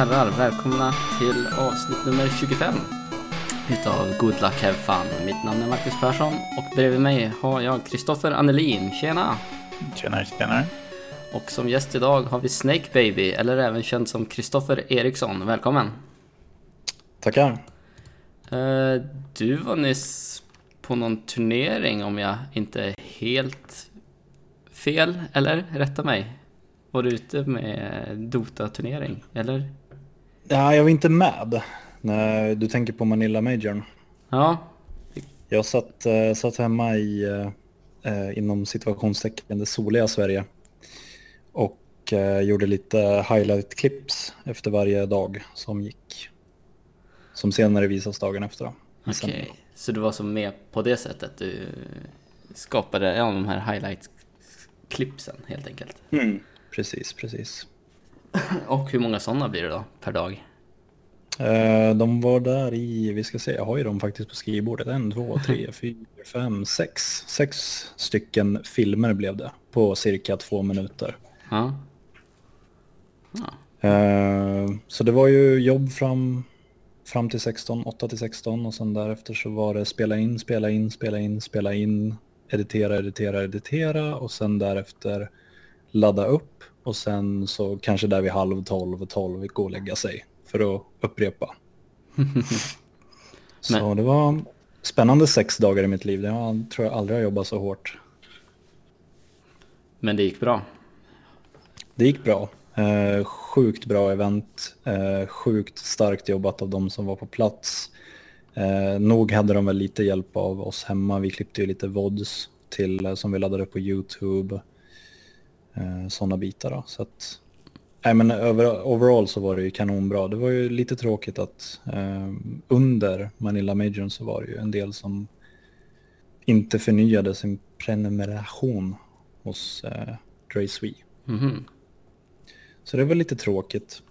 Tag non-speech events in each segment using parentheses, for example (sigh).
herrar, välkomna till avsnitt nummer 25 utav Good Luck Have Fun. Mitt namn är Marcus Persson och bredvid mig har jag Kristoffer Annelin. Tjena! Tjenare, tjenare. Och som gäst idag har vi Snake Baby, eller även känd som Kristoffer Eriksson. Välkommen! Tackar. Eh, Du var nyss på någon turnering om jag inte är helt fel, eller? Rätta mig. Var du ute med Dota-turnering, eller? Ja, jag var inte med. Du tänker på Manila Majorn. Ja, Jag satt, eh, satt hemma i, eh, eh, inom situationstecken, det soliga Sverige. Och gjorde lite highlight-clips efter varje dag som gick. Som senare visas dagen efter. Okej. sändning. Så du var som med på det sättet? Du skapade ja, de här highlight-clipsen helt enkelt? Mm. Precis, precis. (laughs) Och hur många sådana blir det då per dag? Eh, De var där i, vi ska se, jag har ju dem faktiskt på skrivbordet. En, två, tre, (laughs) fyra, fem, sex. Sex stycken filmer blev det på cirka två minuter. Ja. Eh, Så det var ju jobb fram, fram till 16, 8 till 16 och sen därefter så var det spela in, spela in, spela in, spela in, editera, editera, editera och sen därefter ladda upp och sen så kanske där vid halv tolv, tolv gå och lägga sig för att upprepa. (laughs) så det var spännande sex dagar i mitt liv. Jag tror jag aldrig har jobbat så hårt. Men det gick bra? Det gick bra. Eh, sjukt bra event. Eh, sjukt starkt jobbat av de som var på plats. Eh, nog hade de väl lite hjälp av oss hemma. Vi klippte ju lite vods till, eh, som vi laddade på YouTube. Eh, Sådana bitar då. Så att, nej, men över, overall så var det ju kanonbra. Det var ju lite tråkigt att eh, under Manila Majorn så var det ju en del som inte förnyade sin prenumeration hos eh, Dre Swee. Mhm. Så det var lite tråkigt.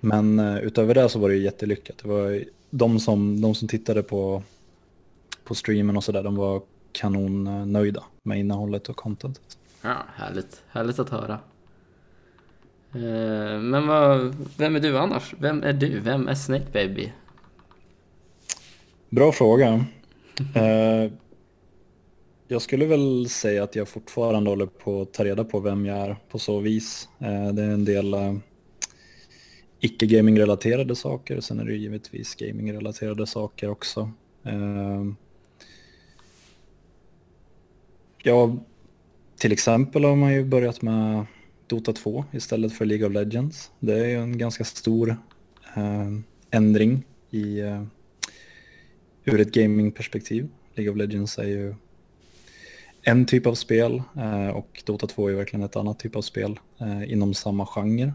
Men eh, utöver det så var det ju jättelyckat. Det var de som, de som tittade på, på streamen och sådär, de var kanonnöjda med innehållet och contentet. Ja, härligt. Härligt att höra. Eh, Men vad, vem är du annars? Vem är du? Vem är Snake Baby? Bra fråga. Eh, jag skulle väl säga att jag fortfarande håller på att ta reda på vem jag är på så vis. Eh, det är en del icke-gaming-relaterade saker. Sen är det givetvis gaming-relaterade saker också. Eh, ja, till exempel har man ju börjat med Dota 2 istället för League of Legends. Det är ju en ganska stor eh, ändring i eh, ur ett gamingperspektiv. League of Legends är ju en typ av spel eh, och Dota 2 är verkligen ett annat typ av spel eh, inom samma genre.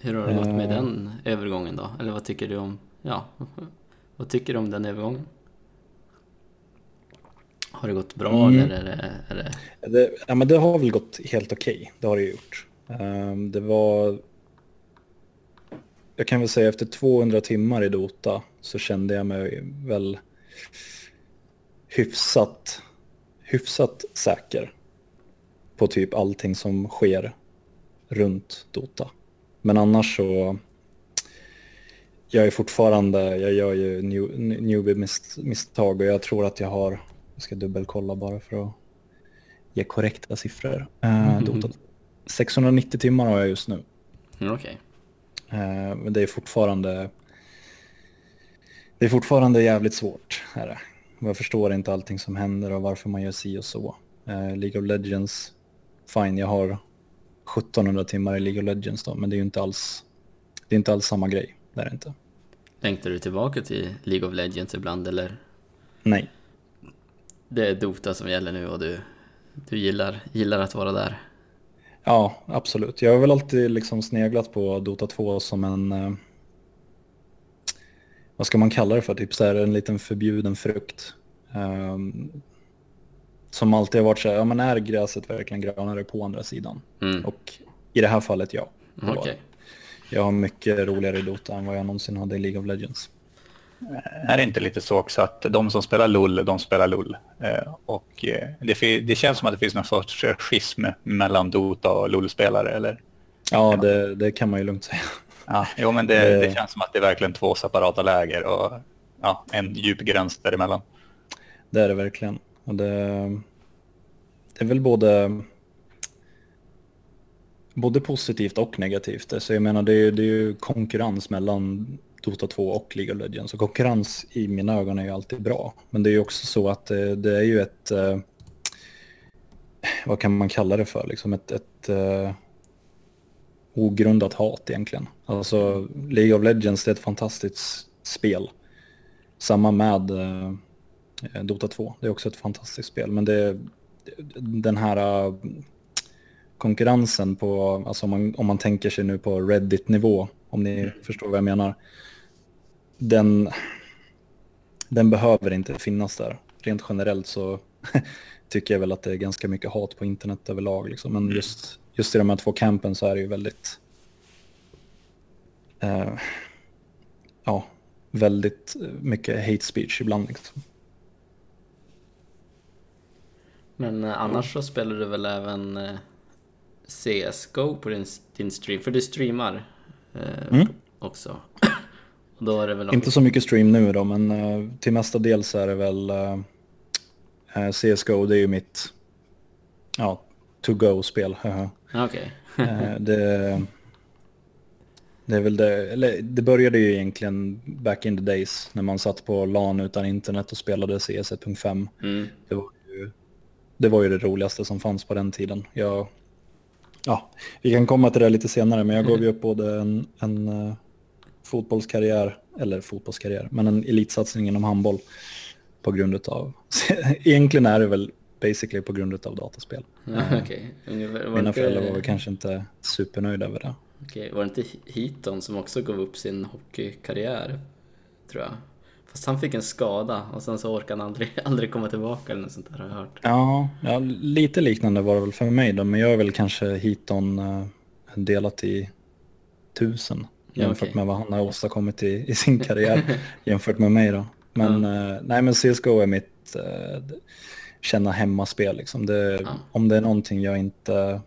Hur har det gått med Eh. den övergången då? Eller vad tycker du om, ja, (laughs) vad tycker du om den övergången? Har det gått bra Mm. eller är det, är det... Det, ja, men det har väl gått helt okej, det har det gjort. Ehm, det var... Jag kan väl säga efter 200 timmar i Dota så kände jag mig väl hyfsat, hyfsat säker på typ allting som sker runt Dota. Men annars så... Jag är fortfarande, jag gör ju new, newbie-misstag och jag tror att jag har, jag ska dubbelkolla bara för att ge korrekta siffror. Eh, Dota 690 timmar har jag just nu. Mm, Okej. Eh, men det är fortfarande det är fortfarande jävligt svårt. Är det. Jag förstår inte allting som händer och varför man gör si och så. Eh, League of Legends, fine jag har 1700 timmar i League of Legends då, men det är ju inte alls, det är inte alls samma grej. Det är det inte. Längtar du tillbaka till League of Legends ibland eller? Nej. Det är Dota som gäller nu och du, du gillar, gillar att vara där? Ja, absolut. Jag har väl alltid liksom sneglat på Dota 2 som en... Eh, vad ska man kalla det för? Typ så här en liten förbjuden frukt. Ehm, som alltid har varit så här, ja men är gräset verkligen grönare på andra sidan? Mm. Och i det här fallet ja. det. Jag har mycket roligare i Dota än vad jag någonsin hade i League of Legends. Är det inte lite så också att de som spelar LOL, de spelar LOL? Eh, och eh, det, det känns som att det finns någon sorts schism mellan Dota och LOL-spelare, eller? Ja, det, det kan man ju lugnt säga. Ja, jo, men det, det känns som att det är verkligen två separata läger och ja, en djup gräns däremellan. Det är det verkligen. Och det, det är väl både, både positivt och negativt. Så jag menar, det är, det är ju konkurrens mellan Dota 2 och League of Legends. Och konkurrens i mina ögon är ju alltid bra. Men det är ju också så att det, det är ju ett... Eh, vad kan man kalla det för? Liksom ett, ett eh, ogrundat hat egentligen. Alltså League of Legends är ett fantastiskt spel. Samma med eh, Dota 2. Det är också ett fantastiskt spel. Men det, den här konkurrensen på, alltså om man, om man tänker sig nu på Reddit-nivå, om ni mm. förstår vad jag menar. Den, den behöver inte finnas där. Rent generellt så (laughs) tycker jag väl att det är ganska mycket hat på internet överlag. Liksom. Men mm. just, just i de här två campen så är det ju väldigt... Uh, ja, väldigt mycket hate speech ibland. Liksom. Men eh, annars så spelar du väl även eh, CSGO på din, din stream? För du streamar eh, mm. också. Väl Inte så mycket stream nu då, men uh, till så är det väl uh, uh, CSGO, det är ju mitt ja, to-go-spel. (laughs) Okej. Okay. (laughs) det, det är väl det, eller det började ju egentligen back in the days när man satt på LAN utan internet och spelade CS 1.5. Mm. Det var det var ju det roligaste som fanns på den tiden. Jag, ja, vi kan komma till det lite senare, men jag gav ju upp både en, en fotbollskarriär, eller fotbollskarriär, men en elitsatsning inom handboll på grund av, (laughs) egentligen är det väl basically på grund av dataspel. Ja, okay. Mina inte... föräldrar var väl kanske inte supernöjda över det. Okej, var det inte Heaton som också gav upp sin hockeykarriär, tror jag? Fast han fick en skada och sen så orkade han aldrig, (laughs) aldrig komma tillbaka eller något sånt där har jag hört. Ja, ja, lite liknande var det väl för mig då, men jag är väl kanske hiton uh, delat i tusen jämfört okay. med vad han har åstadkommit i, i sin karriär (laughs) jämfört med mig då. Men, ja. uh, nej, men CSGO är mitt uh, känna hemmaspel liksom. Det, ja. Om det är någonting jag inte,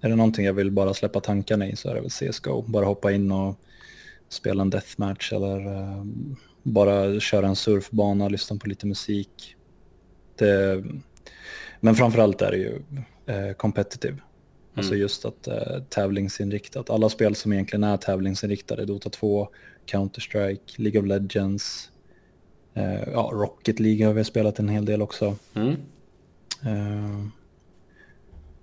är det någonting jag vill bara släppa tankarna i så är det väl CSGO. Bara hoppa in och spela en deathmatch eller uh, bara köra en surfbana, lyssna på lite musik. Det, men framförallt är det ju eh, competitive. Alltså mm. just att eh, tävlingsinriktat. Alla spel som egentligen är tävlingsinriktade, Dota 2, Counter-Strike, League of Legends, eh, ja, Rocket League har vi spelat en hel del också. Mm. Eh,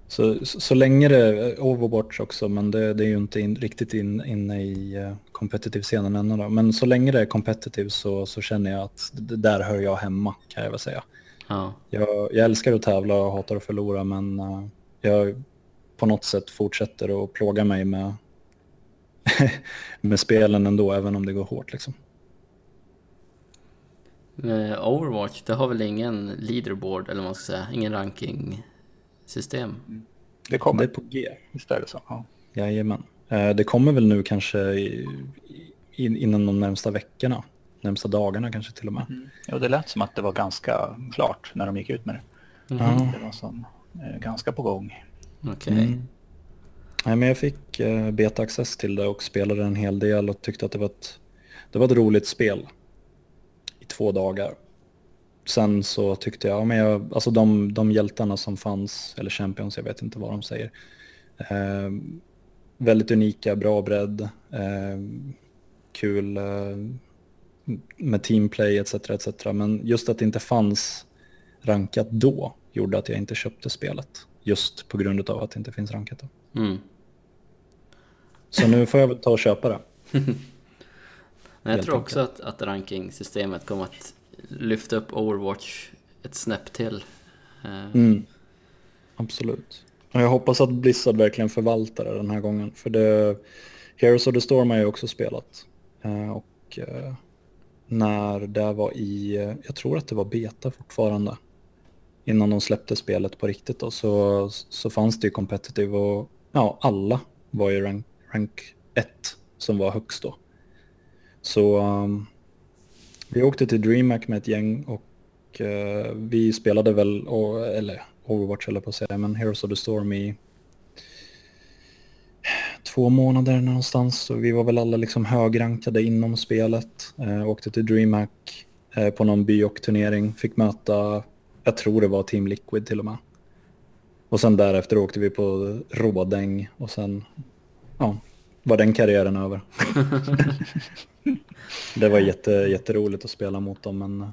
så, så, så, länge det Overwatch också, men det, det är ju inte in, riktigt inne in i uh, competitive-scenen ännu då. Men så länge det är competitive så, så känner jag att det, där hör jag hemma, kan jag väl säga. Ja. Jag, jag älskar att tävla och hatar att förlora, men uh, jag på något sätt fortsätter att plåga mig med, (laughs) med spelen ändå, även om det går hårt liksom. Overwatch, det har väl ingen leaderboard, eller vad man ska säga, ingen ranking system. Det kommer det är på G. Visst är det så? Ja. Jajamän. Eh, det kommer väl nu kanske inom de närmsta veckorna, närmsta dagarna kanske till och med. Mm. Ja, det lät som att det var ganska klart när de gick ut med det. Mm. Det var som, eh, ganska på gång. Okej. Okay. Mm. Nej, men jag fick uh, beta-access till det och spelade en hel del och tyckte att det var ett, det var ett roligt spel i två dagar sen så tyckte jag, men jag, alltså de, de hjältarna som fanns, eller champions, jag vet inte vad de säger. Eh, väldigt unika, bra bredd, eh, kul eh, med teamplay etc, etc. Men just att det inte fanns rankat då gjorde att jag inte köpte spelet. Just på grund av att det inte finns rankat. Mm. Så nu får jag väl ta och köpa det. (laughs) jag tror också att, att rankingsystemet kommer att lyfta upp Overwatch ett snäpp till. Eh, mm. Absolut. Och jag hoppas att Blizzard verkligen förvaltar det den här gången. För det, Heroes of the Storm har jag också spelat. Eh, och eh, när det var i, jag tror att det var beta fortfarande. Innan de släppte spelet på riktigt då, så, så fanns det ju competitive och ja, alla var ju rank, rank 1 som var högst då. Så um, vi åkte till DreamHack med ett gäng och uh, vi spelade väl, och, eller Overwatch eller på att säga, men Heroes of the Storm i två månader någonstans. Så vi var väl alla liksom högrankade inom spelet. Eh, åkte till DreamHack eh, på någon byok-turnering. Fick möta, jag tror det var Team Liquid till och med. Och sen därefter åkte vi på Rådäng och sen ja, var den karriären över. (laughs) det var jätte, jätteroligt att spela mot dem men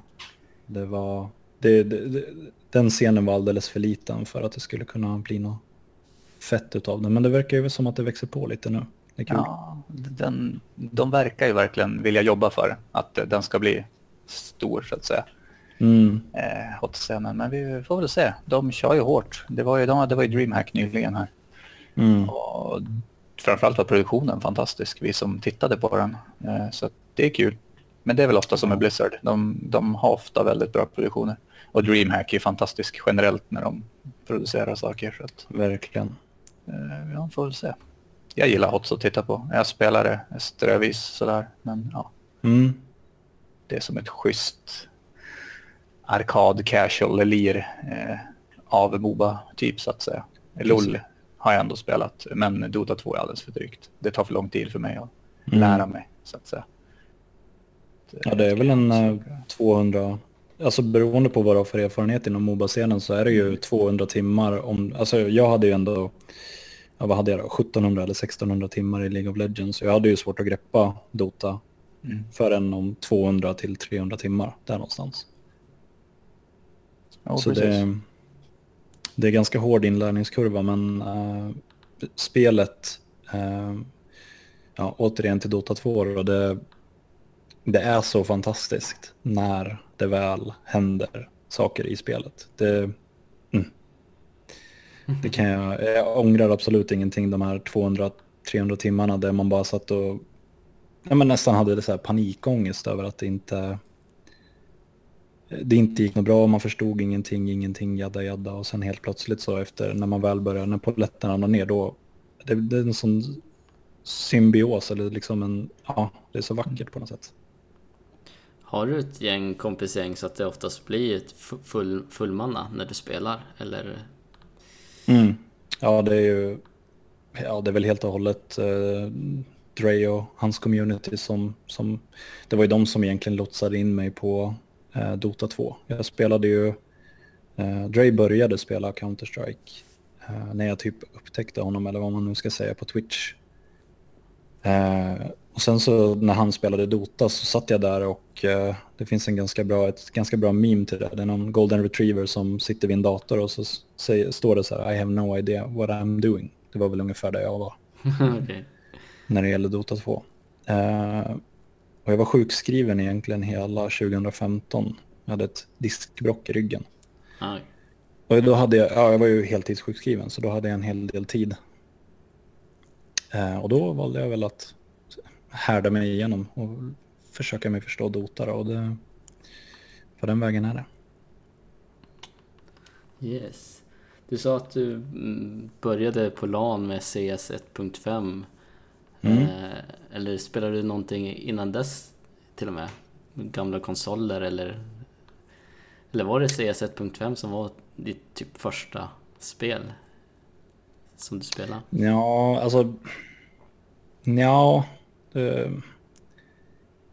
det var, det, det, den scenen var alldeles för liten för att det skulle kunna bli något fett utav det. Men det verkar ju som att det växer på lite nu. Det är kul. Ja, den, de verkar ju verkligen vilja jobba för att den ska bli stor så att säga. Mm. Eh, hotscenen. Men vi får väl se. De kör ju hårt. Det var ju, de, det var ju DreamHack nyligen här. Mm. Och framförallt var produktionen fantastisk, vi som tittade på den. Eh, så det är kul. Men det är väl ofta som med Blizzard. De, de har ofta väldigt bra produktioner. Och DreamHack är fantastisk generellt när de producerar saker. Så att, Verkligen. eh, ja, får väl se. Jag gillar HOTS att titta på. Jag spelar det strövis sådär. Men ja, Mm. det är som ett schysst arkad casual lir eh, av Moba typ så att säga. LOL har jag ändå spelat men Dota 2 är alldeles för drygt. Det tar för lång tid för mig att Mm. lära mig så att säga. Ja, det är väl en eh, 200, alltså beroende på vad du har för erfarenhet inom Moba-scenen så är det ju 200 timmar om, alltså jag hade ju ändå, ja, vad hade jag då, 1700 eller 1600 timmar i League of Legends. Jag hade ju svårt att greppa Dota Mm. förrän om 200 till 300 timmar, där någonstans. Ja, så det, det är ganska hård inlärningskurva men eh, spelet, eh, ja, återigen till Dota 2 då, det, det är så fantastiskt när det väl händer saker i spelet. Det, mm. det kan jag, jag ångrar absolut ingenting de här 200-300 timmarna där man bara satt och ja, men nästan hade det så här panikångest över att det inte det inte gick något bra, man förstod ingenting, ingenting, jadda jadda och sen helt plötsligt så efter när man väl börjar, när polletten ramlar ner då, det, det är en sån symbios eller liksom en, ja, det är så vackert på något sätt. Har du ett gäng kompisgäng så att det oftast blir ett fu- full, fullmanna när du spelar? Eller? Mm. Ja, det är ju, ja det är väl helt och hållet eh, Dre och hans community som, som, det var ju de som egentligen lotsade in mig på eh, Dota 2. Jag spelade ju, eh, Dre började spela Counter-Strike eh, när jag typ upptäckte honom eller vad man nu ska säga på Twitch. Eh, och sen så när han spelade Dota så satt jag där och eh, det finns en ganska bra, ett ganska bra meme till det. Det är någon golden retriever som sitter vid en dator och så säger, står det så här I have no idea what I'm doing. Det var väl ungefär där jag var (laughs) Okej. när det gäller Dota 2. Eh, och jag var sjukskriven egentligen hela 2015. Jag hade ett diskbrock i ryggen. Aj. Och då hade jag, ja, jag var ju heltidssjukskriven så då hade jag en hel del tid. Eh, och då valde jag väl att härda mig igenom och försöka mig förstå Dota och det, på den vägen är det. Yes. Du sa att du mm, började på LAN med CS 1.5. Mm. Eh, eller spelade du någonting innan dess till och med? Gamla konsoler eller? Eller var det CS 1.5 som var ditt typ första spel? Som du spelade? Ja, alltså... Ja, eh,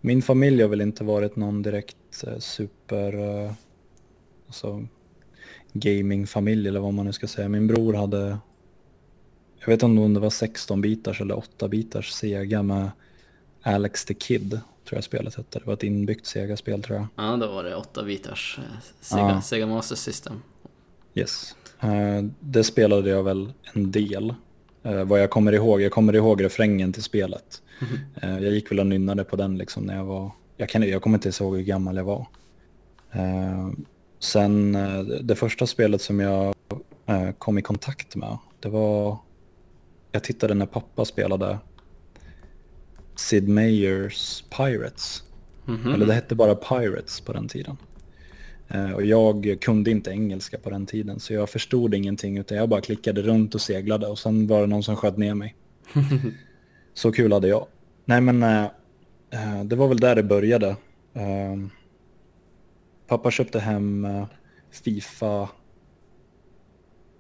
min familj har väl inte varit någon direkt eh, super... Eh, alltså, gamingfamilj eller vad man nu ska säga. Min bror hade... Jag vet inte om det var 16-bitars eller 8-bitars Sega med Alex the Kid, tror jag spelet hette. Det var ett inbyggt Sega-spel tror jag. Ja, då var det 8 bitars eh, Sega, Ja. Sega Master System. Yes. Eh, det spelade jag väl en del. Eh, vad jag kommer ihåg, jag kommer ihåg refrängen till spelet. Eh, jag gick väl och nynnade på den liksom när jag var, jag, kan, jag kommer inte ens ihåg hur gammal jag var. Sen det första spelet som jag kom i kontakt med, det var, jag tittade när pappa spelade Sid Meier's Pirates. Mhm. Eller det hette bara Pirates på den tiden. Eh, Och jag kunde inte engelska på den tiden så jag förstod ingenting utan jag bara klickade runt och seglade och sen var det någon som sköt ner mig. (laughs) så kul hade jag. Nej men eh, eh, det var väl där det började. Eh, pappa köpte hem Fifa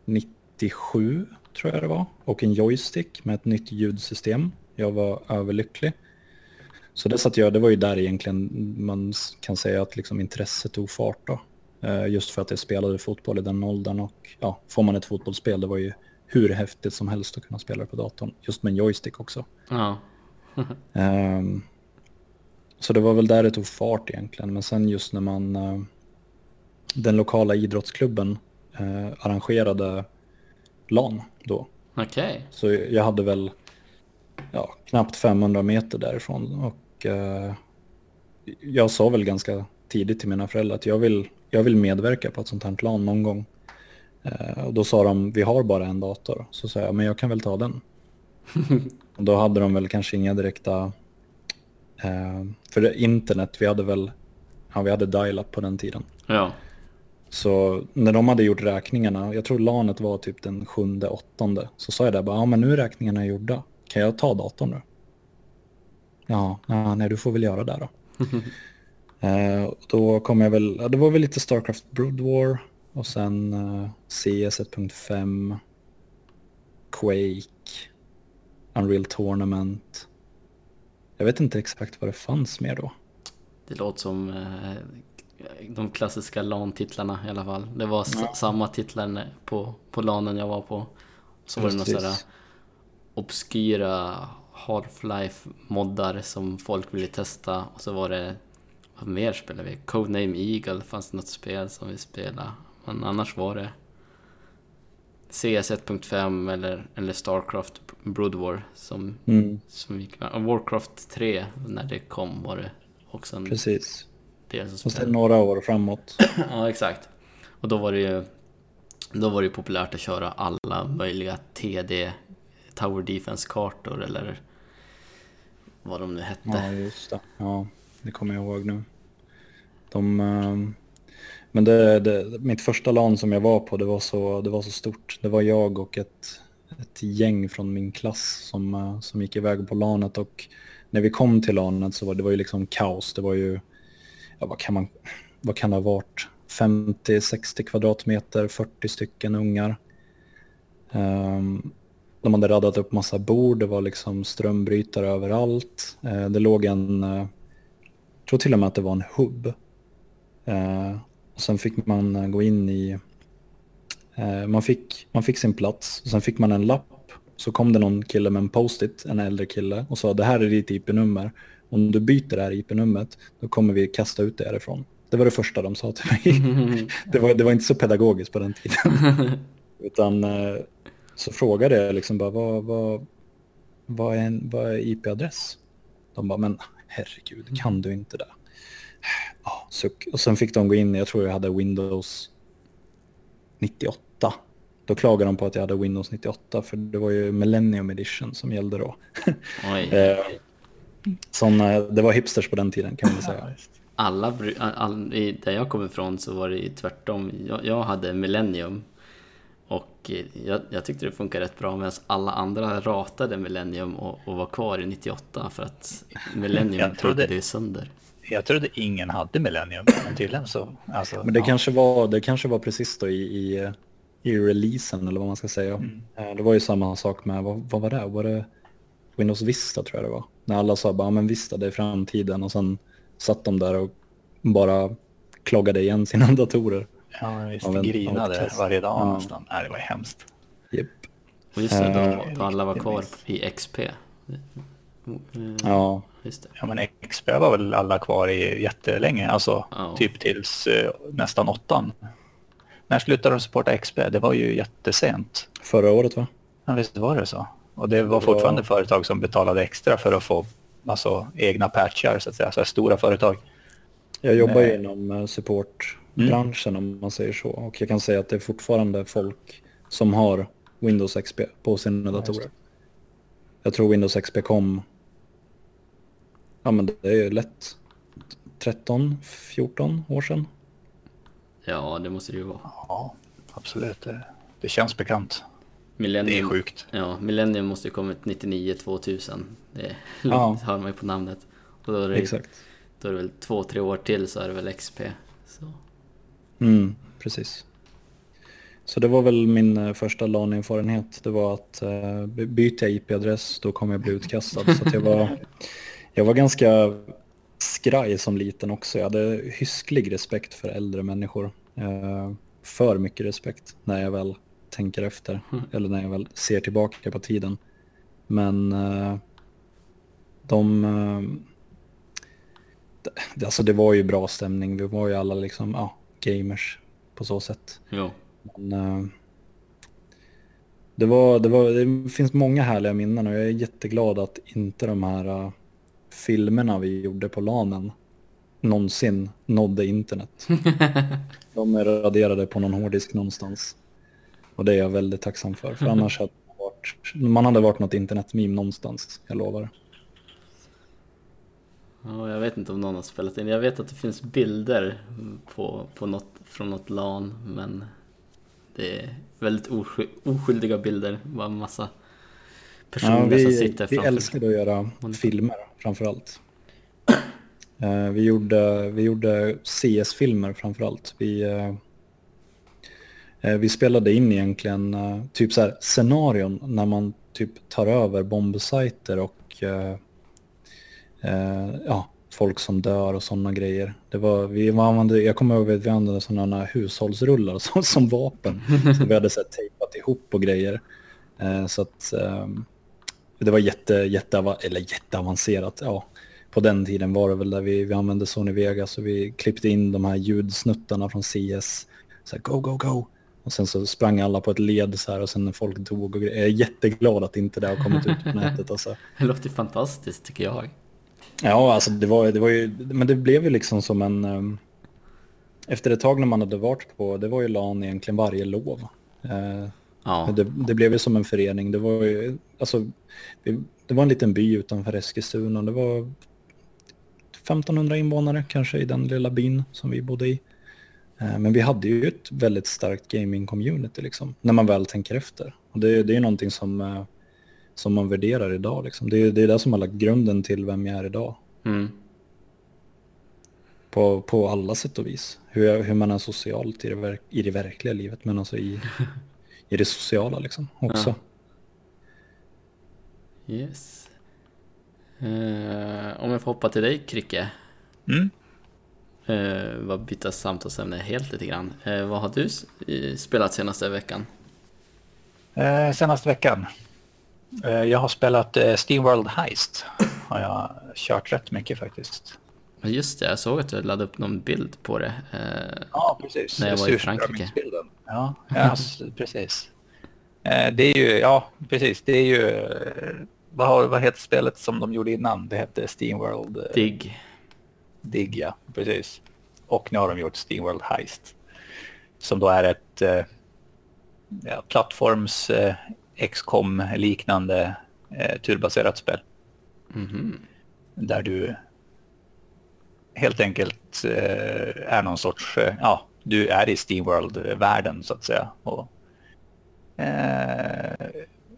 97 tror jag det var. Och en joystick med ett nytt ljudsystem. Jag var överlycklig. Så det satt jag, det var ju där egentligen man kan säga att liksom intresset tog fart då. Eh, just för att jag spelade fotboll i den åldern och ja, får man ett fotbollsspel det var ju hur häftigt som helst att kunna spela det på datorn. Just med en joystick också. Ja. um, (laughs) så det var väl där det tog fart egentligen. Men sen just när man uh, den lokala idrottsklubben uh, arrangerade LAN då. Okej. Okay. Så jag hade väl ja, knappt 500 meter därifrån och uh, jag sa väl ganska tidigt till mina föräldrar att jag vill, jag vill medverka på ett sånt här LAN någon gång. Uh, och då sa de, vi har bara en dator. Så sa jag, men jag kan väl ta den. (laughs) och då hade de väl kanske inga direkta... Uh, för internet, vi hade väl... Ja, vi hade dial-up på den tiden. Ja. Så när de hade gjort räkningarna, jag tror LANet var typ den sjunde, åttonde, så sa jag där bara, ja men nu är räkningarna gjorda. Kan jag ta datorn nu? Ja, nej du får väl göra det då. (laughs) eh, då kom jag väl, ja, det var väl lite Starcraft Brood War och sen eh, CS 1.5, Quake, Unreal Tournament. Jag vet inte exakt vad det fanns mer då. Det låter som eh, de klassiska LAN-titlarna i alla fall. Det var ja. samma titlar på, på LANen jag var på. Så var det några sådana obskyra Half-Life-moddar som folk ville testa. Och så var det, vad mer spelade vi? Codename Eagle fanns det något spel som vi spelade. Men annars var det CS 1.5 eller, eller Starcraft Brood War som, mm. som gick med. Warcraft 3 när det kom var det också en Precis. Del som spelade. några år framåt. (clears throat) ja, exakt. Och då var det ju då var det populärt att köra alla möjliga TD Tower Defense-kartor eller vad de nu hette. Ja, just det. Ja, det kommer jag ihåg nu. De, ehm, men det, det, mitt första LAN som jag var på, det var så, det var så stort. Det var jag och ett, ett gäng från min klass som, eh, som gick iväg på LANet och när vi kom till LANet så var det var ju liksom kaos. Det var ju, ja, vad kan man, vad kan det ha varit? 50-60 kvadratmeter, 40 stycken ungar. Um, de hade radat upp massa bord, det var liksom strömbrytare överallt. Uh, det låg en, uh, jag tror till och med att det var en hubb. Uh, och sen fick man gå in i, man, fick, man fick sin plats, och sen fick man en lapp. Så kom det någon kille med en post-it, en äldre kille, och sa det här är ditt IP-nummer. Om du byter det här IP-numret, då kommer vi kasta ut det härifrån. Det var det första de sa till mig. (laughs) det, var, det var inte så pedagogiskt på den tiden. (laughs) Utan eh, så frågade jag liksom bara, vad, vad, vad är, en, vad är IP-adress? De bara, men herregud, kan du inte det? Ja, suck. Och sen fick de gå in, jag tror jag hade Windows 98. Då klagade de på att jag hade Windows 98 för det var ju Millennium Edition som gällde då. (laughs) eh, såna, det var hipsters på den tiden kan man säga (laughs) alla, all, där jag kommer ifrån så var det tvärtom. Jag, jag hade Millennium och jag, jag, tyckte det funkade rätt bra medan alla andra ratade Millennium och, och var kvar i 98 för att Millennium (laughs) trodde det sönder. Jag trodde ingen hade Millennium, men tydligen så. Alltså, men det, ja. kanske var, det kanske var precis då i, i, i releasen eller vad man ska säga. Mm. Eh, det var ju samma sak med, vad, vad var det? Var det Windows Vista tror jag det var? När alla sa bara, men Vista det är framtiden och sen satt de där och bara kloggade igen sina (laughs) datorer. Ja, visst. En, grinade varje dag ja. nästan. Nej, det var hemskt. Yep. Och just det, då, eh, då alla var kvar i XP. Ja. Just det. Ja, men XP var väl alla kvar i jättelänge, alltså ja. typ tills uh, nästan åttan. När slutade de supporta XP? Det var ju jättesent. Förra året va? Ja, visst var det så. Och det var fortfarande företag som betalade extra för att få alltså, egna patchar, så att säga, så stora företag. Jag jobbar ju inom eh, supportbranschen mm. om man säger så. Och jag kan säga att det är fortfarande folk som har Windows XP på sina datorer. Jag tror Windows XP kom, ja men det är ju lätt 13, 14 år sedan. Ja, det måste det ju vara. Ja, absolut. Det, det känns bekant. Millennium, det är sjukt. Ja, Millennium måste ju kommit 99-2000. Det ja. (laughs) hör man ju på namnet. Och då är det, Exakt. Då är det väl två, tre år till så är det väl XP. Så. Mm, precis. Så det var väl min eh, första LAN-erfarenhet. Det var att uh, byta IP-adress, då kommer jag bli utkastad. så jag, var, (laughs) jag var ganska skraj som liten också. Jag hade hysklig respekt för äldre människor. Uh, för mycket respekt när jag väl tänker efter. Mm. Eller när jag väl ser tillbaka på tiden. Men uh, de... Uh, alltså det var ju bra stämning. Vi var ju alla liksom, ja, gamers på så sätt. Ja. Men, uh, det, var, det, var, det finns många härliga minnen och jag är jätteglad att inte de här filmerna vi gjorde på LANen någonsin nådde internet. (laughs) de är raderade på någon hårddisk någonstans. Och det är jag väldigt tacksam för. För annars hade man varit, man hade varit något internetmeme någonstans, jag lovar. Ja, jag vet inte om någon har spelat in. Jag vet att det finns bilder på, på något, från något LAN, men det är väldigt osky, oskyldiga bilder. Bara en massa personer ja, vi, som sitter framför. Vi älskade att göra filmer framförallt. Uh, vi, gjorde, vi gjorde CS-filmer framförallt. Vi, uh, Eh, vi spelade in egentligen eh, typ så här scenarion när man typ tar över bombsajter och eh, eh ja, folk som dör och sådana grejer. Det var, vi använde, jag kommer ihåg att vi använde sådana hushållsrullar (laughs) som, som vapen. Så vi hade så här, tejpat ihop och grejer. Eh, så att eh, det var jätte, jätte, eller jätteavancerat. Ja, på den tiden var det väl där vi, vi använde Sony Vegas och vi klippte in de här ljudsnuttarna från CS. Så här, go, go, go. Och sen så sprang alla på ett led så här och sen när folk dog och. Jag är jätteglad att inte det har kommit ut på nätet. Alltså. (laughs) Det låter fantastiskt tycker jag. Ja, alltså det var, det var ju, men det blev ju liksom som en... Um, efter ett tag när man hade varit på, det var ju LAN egentligen varje lov. Uh, ja. det, det, blev ju som en förening. Det var ju, alltså, det var en liten by utanför Eskilstuna. Det var 1500 invånare kanske i den lilla byn som vi bodde i. Uh, men vi hade ju ett väldigt starkt gaming-community liksom, när man väl tänker efter. Och det, det är någonting som... Uh, som man värderar idag. Liksom. Det, är, det är det som har lagt grunden till vem jag är idag. Mm. På, på alla sätt och vis. Hur, hur man är socialt i det, i det verkliga livet men alltså i, (laughs) i det sociala liksom också. Ja. Yes. Uh, om jag får hoppa till dig Kricke. Mm. Uh, vad byta samtalsämne helt lite grann. Uh, vad har du spelat senaste veckan? Uh, senaste veckan? Eh, jag har spelat eh, Steamworld Heist. Har jag kört rätt mycket faktiskt. Just det, jag såg att du laddade upp någon bild på det. Eh, ja, precis. När jag var i Frankrike. Ja, ja precis. Det är ju, ja, precis. Det är ju, vad, har, vad heter spelet som de gjorde innan? Det hette Steamworld... Dig. Dig, ja, precis. Och nu har de gjort Steamworld Heist. Som då är ett ja, plattforms XCOM liknande eh, turbaserat spel. Mm -hmm. Där du helt enkelt eh, är någon sorts, eh, ja, du är i Steamworld-världen så att säga. Och, eh,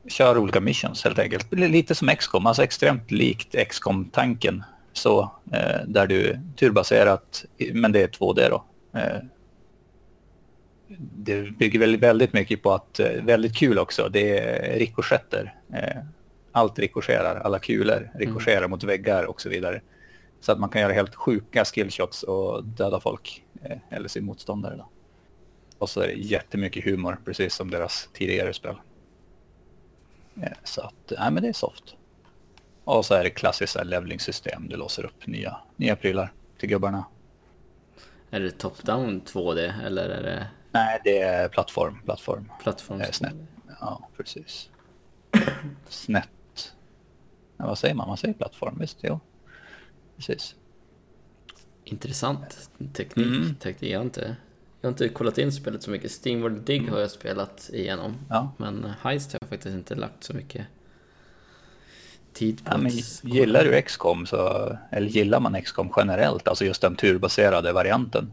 kör olika missions helt enkelt. Lite som XCOM, alltså extremt likt XCOM-tanken. Så, eh, där du turbaserat, men det är 2D då. Eh, det bygger väl väldigt mycket på att, eh, väldigt kul också, det är rikoschetter. Allt rikoscherar, alla kulor rikoscherar mm. mot väggar och så vidare. Så att man kan göra helt sjuka skillshots och döda folk, eller sin motståndare. Då. Och så är det jättemycket humor, precis som deras tidigare spel. Så att, nej men det är soft. Och så är det klassiskt leveling-system, du låser upp nya, nya prylar till gubbarna. Är det top-down 2D eller är det Nej, det är plattform. Plattform. Plattform. Eh, snett. Ja, precis. Snett. Ja, vad säger man? Man säger plattform, visst? Jo. Precis. Intressant teknik. Mm. teknik. Jag, har inte, jag har inte kollat in spelet så mycket. Steamworld Dig har jag spelat igenom. Ja. Men Heist har jag faktiskt inte lagt så mycket tid på. Ja, gillar du XCOM så, eller gillar man XCOM generellt, alltså just den turbaserade varianten,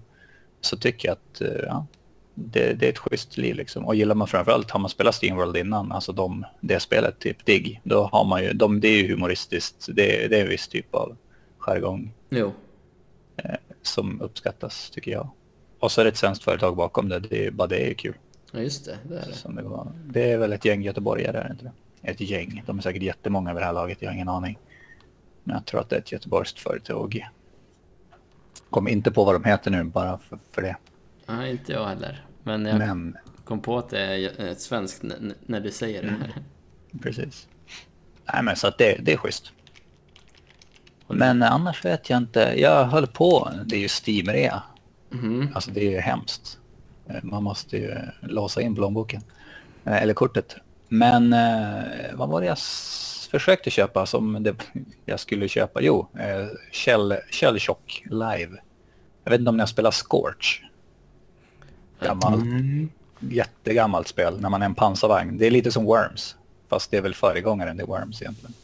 så tycker jag att eh, ja, det, det, är ett schysst liv liksom. Och gillar man framförallt, har man spelat Steamworld innan, alltså de, det spelet, typ Dig, då har man ju, de, det är ju humoristiskt, det, det är en viss typ av jargong. Jo. Eh, som uppskattas, tycker jag. Och så är det ett svenskt företag bakom det, det är, bara det är kul. Ja, just det. Det är det. Det, var. det är väl ett gäng göteborgare, är det inte det? Ett gäng. De är säkert jättemånga vid det här laget, jag har ingen aning. Men jag tror att det är ett göteborgskt företag. Kommer inte på vad de heter nu, bara för, för det. Nej, inte jag heller. Men jag Men kom på att det är ett svenskt när du säger det här. precis. Nej men så att det, det är schysst. Men annars vet jag inte. Jag höll på. Det är ju Steam-rea. Mhm. Alltså det är ju hemskt. Man måste ju låsa in plånboken. Eh, Eller kortet. Men eh, vad var det jag försökte köpa som det, jag skulle köpa? Jo, eh, Shell, Shell Shock Live. Jag vet inte om ni har spelat Scorch. Gammalt, Mm. jättegammalt spel när man är en pansarvagn. Det är lite som Worms. Fast det är väl föregångaren till Worms egentligen.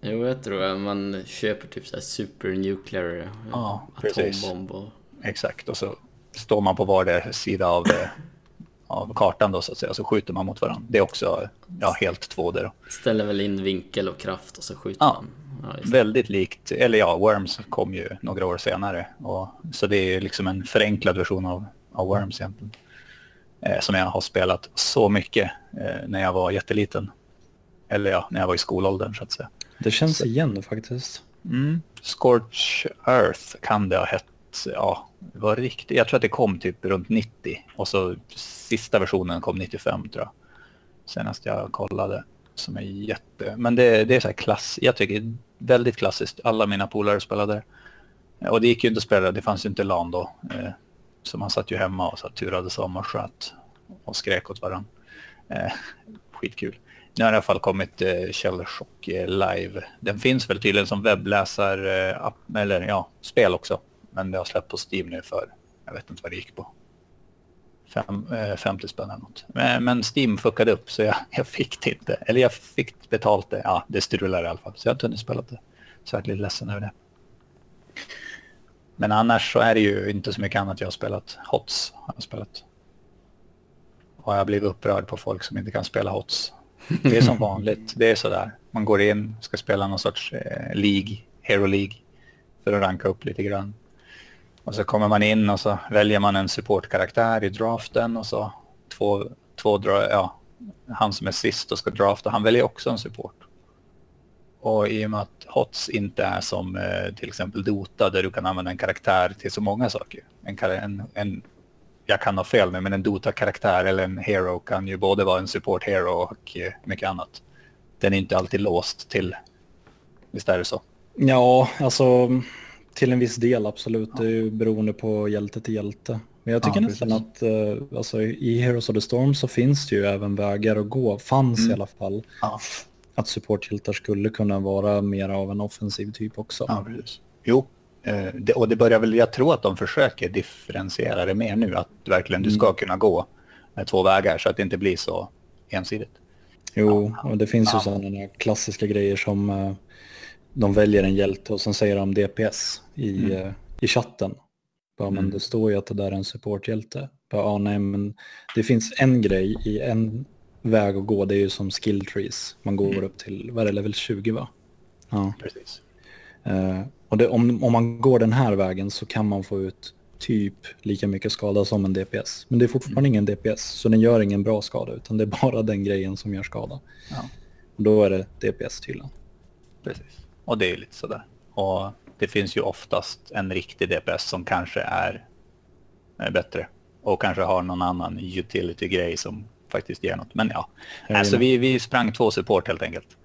Jo, jag tror att man köper typ såhär super nuclear Ja, atombomb och... Exakt, och så står man på var sida av, av kartan då så att säga, så skjuter man mot varandra. Det är också ja, helt 2D då. Ställer väl in vinkel och kraft och så skjuter Ja. man. Ja. Väldigt likt, eller ja, Worms kom ju några år senare. Och, så det är liksom en förenklad version av, av Worms egentligen. Eh, som jag har spelat så mycket eh, när jag var jätteliten. Eller ja, när jag var i skolåldern så att säga. Det känns igen faktiskt. Mm. Scorch Earth kan det ha hett. Ja, det var riktigt. Jag tror att det kom typ runt 90 och så sista versionen kom 95 tror jag. Senast jag kollade som är jätte... Men det, det är så här klass... Jag tycker det är väldigt klassiskt. Alla mina polare spelade. Och det gick ju inte att spela, det fanns ju inte LAN då. Eh, så man satt ju hemma och så turades om och sköt och skrek åt varandra. Eh, skitkul. Nu har det i alla fall kommit eh, eh, Live. Den finns väl tydligen som webbläsar, eh, app, eller ja, spel också. Men det har släppt på Steam nu för, jag vet inte vad det gick på. Fem, eh, 50 spänn eller något. Men, men Steam fuckade upp så jag, jag fick det inte. Eller jag fick betalt det. Ja, det strular i alla fall. Så jag har inte hunnit spela det. Så jag är lite ledsen över det. Men annars så är det ju inte så mycket annat jag har spelat. Hots har jag spelat. Och jag har blivit upprörd på folk som inte kan spela Hots. Det är som (laughs) vanligt. Det är sådär. Man går in, ska spela någon sorts eh, League, Hero League. För att ranka upp lite grann. Och så kommer man in och så väljer man en supportkaraktär i draften och så två, två dra, ja, han som är sist och ska drafta, han väljer också en support. Och i och med att HOTS inte är som eh, till exempel Dota där du kan använda en karaktär till så många saker. En, en, en, jag kan ha fel nu, men en Dota-karaktär eller en hero kan ju både vara en support hero och eh, mycket annat. Den är inte alltid låst till, visst är det så? Ja, alltså till en viss del absolut. Det är ju beroende på hjälte till hjälte. Men jag tycker Ja, nästan att eh, alltså, i Heroes of the Storm så finns det ju även vägar att gå, fanns Mm. i alla fall, Ja. att supporthjältar skulle kunna vara mer av en offensiv typ också. Ja, precis. Jo, eh, det, och det börjar väl, jag tror att de försöker differentiera det mer nu, att verkligen du ska kunna gå med två vägar så att det inte blir så ensidigt. Jo, och det finns ju Ja. sådana klassiska grejer som eh, de väljer en hjälte och sen säger de DPS i, Mm. eh, i chatten. Bara, men Mm. det står ju att det där är en supporthjälte. Bara, ah, nej, men det finns en grej i en väg att gå, det är ju som skill trees. Man går Mm. upp till, vad är det, level 20 va? Ja. Precis. Eh, och det, om, om man går den här vägen så kan man få ut typ lika mycket skada som en DPS. Men det är fortfarande ingen DPS, så den gör ingen bra skada, utan det är bara den grejen som gör skada. Ja. Och då är det DPS tydligen. Precis. Och det är ju lite sådär. Och det finns ju oftast en riktig DPS som kanske är, är bättre. Och kanske har någon annan utility-grej som faktiskt ger något. Men ja, alltså vi, vi sprang två support helt enkelt.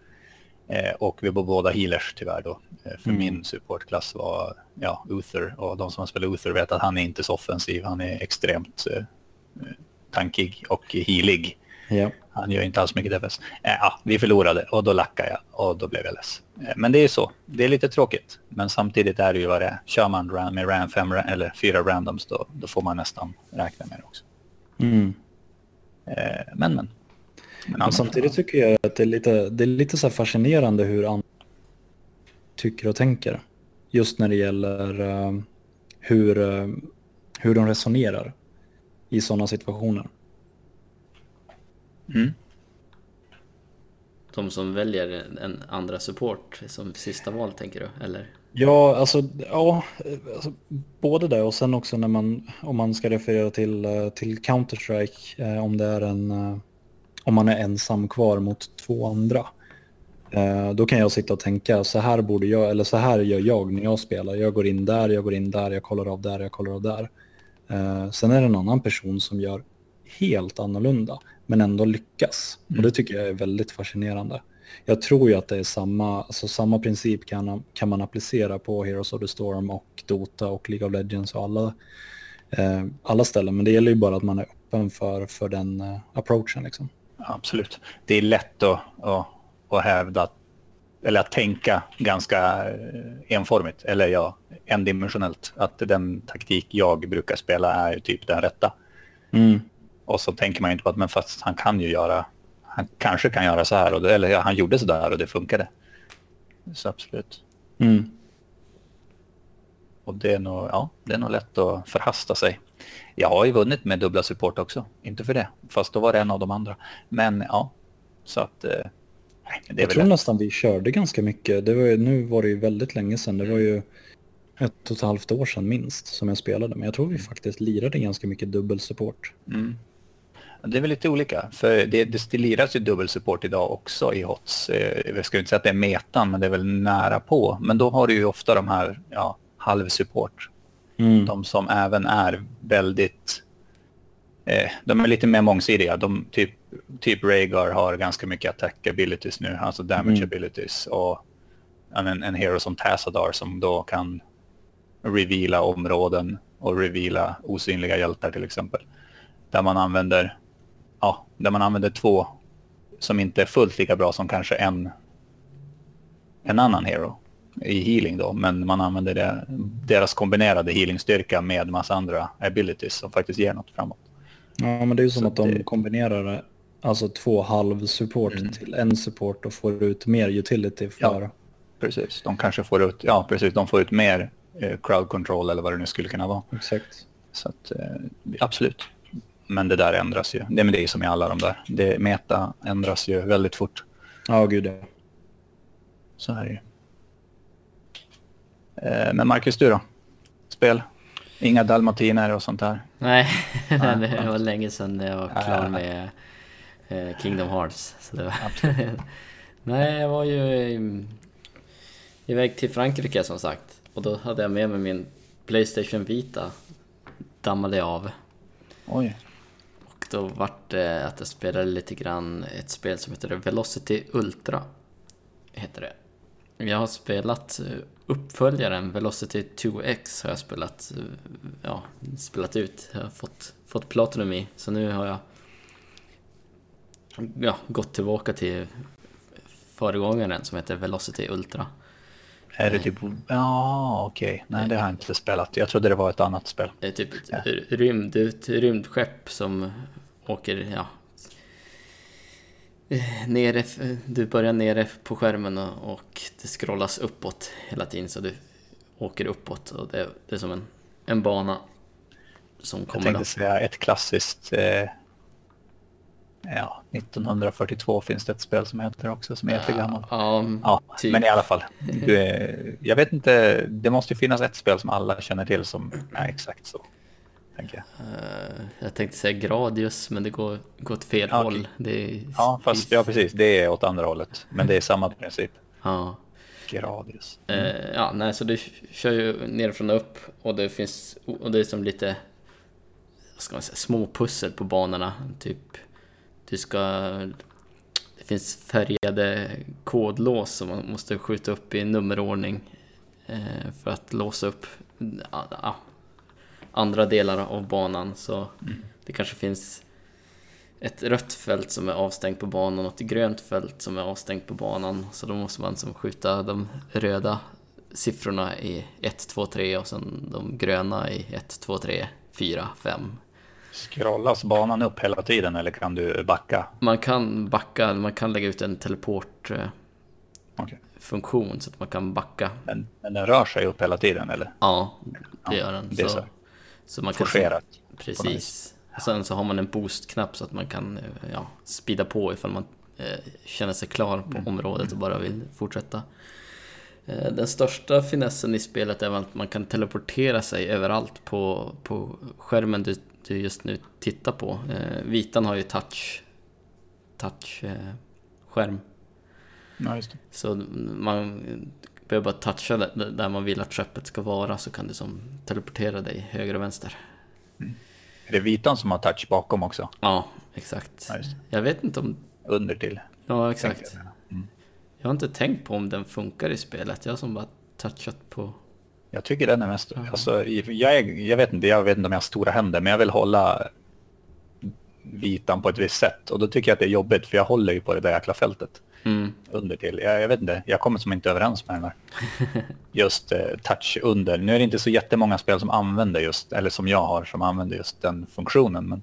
Eh, och vi var båda healers tyvärr då. Eh, för Mm. min supportklass var ja, Uther. Och de som har spelat Uther vet att han är inte så offensiv. Han är extremt eh, eh, tankig och healig. Ja. Han gör inte alls mycket DPS. Eh, ja, vi förlorade och då lackade jag och då blev jag less. Eh, men det är så. Det är lite tråkigt. Men samtidigt är det ju vad det är. Kör man med ran fem eller fyra randoms då, då får man nästan räkna med det också. Mm. Eh, men men. men samtidigt tycker jag att det är lite, det är lite så fascinerande hur andra tycker och tänker. Just när det gäller hur, hur de resonerar i sådana situationer. Mm. de som väljer en andra support som sista val tänker du? Eller? Ja, alltså, ja, alltså, både det och sen också när man, om man ska referera till, eh, till Counter-Strike, eh, om det är en, eh, om man är ensam kvar mot två andra. Eh, då kan jag sitta och tänka, så här borde jag, eller så här gör jag när jag spelar. Jag går in där, jag går in där, jag kollar av där, jag kollar av där. Eh, sen är det en annan person som gör helt annorlunda, men ändå lyckas. Mm. Och det tycker jag är väldigt fascinerande. Jag tror ju att det är samma, alltså samma princip kan, kan man applicera på Heroes of the Storm och Dota och League of Legends och alla, eh, alla ställen. Men det gäller ju bara att man är öppen för, för den eh, approachen. Liksom. Absolut. Det är lätt att, att, att hävda, eller att tänka ganska eh, enformigt, eller ja, endimensionellt. Att den taktik jag brukar spela är typ den rätta. Mm. Och så tänker man inte på att men fast han kan ju göra, han kanske kan göra så här, och det, eller ja, han gjorde så där och det funkade. Så absolut. Mm. Och det är, nog, ja, det är nog lätt att förhasta sig. Jag har ju vunnit med dubbla support också, inte för det, fast då var det en av de andra. Men ja, så att... Eh, det jag tror lätt. nästan vi körde ganska mycket. Det var nu var det ju väldigt länge sedan. Det var ju ett och ett halvt år sedan minst som jag spelade. Men jag tror vi faktiskt lirade ganska mycket dubbelsupport. Mm. Det är väl lite olika, för det, liras ju dubbelsupport idag också i HOTS. Eh, jag ska inte säga att det är metan, men det är väl nära på. Men då har du ju ofta de här ja, halvsupport. Mm. De som även är väldigt... Eh, de är lite mer mångsidiga. De, typ, typ Rhaegar har ganska mycket attack abilities nu, alltså damage mm. abilities. Och en, en hero som Tassadar som då kan reveala områden och reveala osynliga hjältar till exempel. Där man använder, ja, där man använder två som inte är fullt lika bra som kanske en, en annan hero i healing då, men man använder det, deras kombinerade healingstyrka med massa andra abilities som faktiskt ger något framåt. Ja, men det är ju som Så att de det... kombinerar alltså två halv support mm. till en support och får ut mer utility för... Ja, precis. De kanske får ut, ja precis, de får ut mer eh, crowd control eller vad det nu skulle kunna vara. Exakt. Så att, eh, absolut. Men det där ändras ju. Det, men det är som i alla de där. Det, meta ändras ju väldigt fort. Ja, gud ja. Så är det ju. Eh, men Marcus, du då? Spel? Inga dalmatiner och sånt där? Nej, (laughs) det var länge sedan jag var klar med eh, Kingdom Hearts. Så det var (laughs) Nej, jag var ju iväg till Frankrike som sagt. Och då hade jag med mig min Playstation Vita. Dammade jag av. Oj. Då vart det att jag spelade lite grann ett spel som heter Velocity Ultra. Heter det. Jag har spelat eh, uppföljaren Velocity 2X har jag spelat, eh, ja, spelat ut. Jag har fått, fått Platinum i, så nu har jag ja, gått tillbaka till föregångaren som heter Velocity Ultra. Är det typ, ja okej, okay. nej det har jag inte spelat. Jag trodde det var ett annat spel. Det är typ ett ja. rymd, ett rymdskepp som åker, ja, nere, du börjar nere på skärmen och, det scrollas uppåt hela tiden så du åker uppåt och det, det är som en, en bana som kommer. Jag tänkte säga ett klassiskt eh, Ja, 1942 finns det ett spel som heter också som är jättegammalt. Ja, ja, typ. Men i alla fall, du (laughs) jag vet inte, det måste ju finnas ett spel som alla känner till som är exakt så tänker jag. Uh, jag tänkte säga Gradius, men det går, går åt fel ja, håll. Är... Ja, fast ja, precis. Det är åt andra hållet. Men det är samma princip. Ja. Gradius. Mm. Ja, nej, så du kör ju nerifrån och upp och det finns, och det är som lite, vad ska man säga, små pussel på banorna. Typ, du ska, det finns färgade kodlås som man måste skjuta upp i nummerordning uh, för att låsa upp ja, andra delar av banan. Så det kanske finns ett rött fält som är avstängt på banan och ett grönt fält som är avstängt på banan. Så då måste man som skjuta de röda siffrorna i 1, 2, 3 och sen de gröna i 1, 2, 3, 4, 5. Scrollas banan upp hela tiden eller kan du backa? Man kan backa, man kan lägga ut en teleport eh, okay. funktion så att man kan backa. Men, men den rör sig upp hela tiden eller? Ja, det ja, gör den. Det så. Så man Forcerat. Kan, precis. Sen så har man en boost-knapp så att man kan ja, speeda på ifall man eh, känner sig klar på området och bara vill fortsätta. Eh, Den största finessen i spelet är att man kan teleportera sig överallt på, på skärmen du, du just nu tittar på. Eh, Vitan har ju touch, touch eh, skärm. Ja. Så man behöver bara toucha där där man vill att skeppet ska vara så kan du som teleportera dig höger och vänster. Är det vitan som har touch bakom också? Ja, exakt. Ja, det. Jag vet inte om... Under till. Ja, exakt. jag. Mm. Jag har inte tänkt på om den funkar i spelet. Jag har som bara touchat på... Jag tycker den är mest... Alltså, jag, är, jag, vet inte, jag vet inte om jag har stora händer, men jag vill hålla vitan på ett visst sätt. Och då tycker jag att det är jobbigt, för jag håller ju på det där jäkla fältet. Mm. Under till. Jag, jag vet inte, jag kommer som inte överens med den där. (laughs) Just eh, touch under. Nu är det inte så jättemånga spel som använder just, eller som jag har, som använder just den funktionen. Men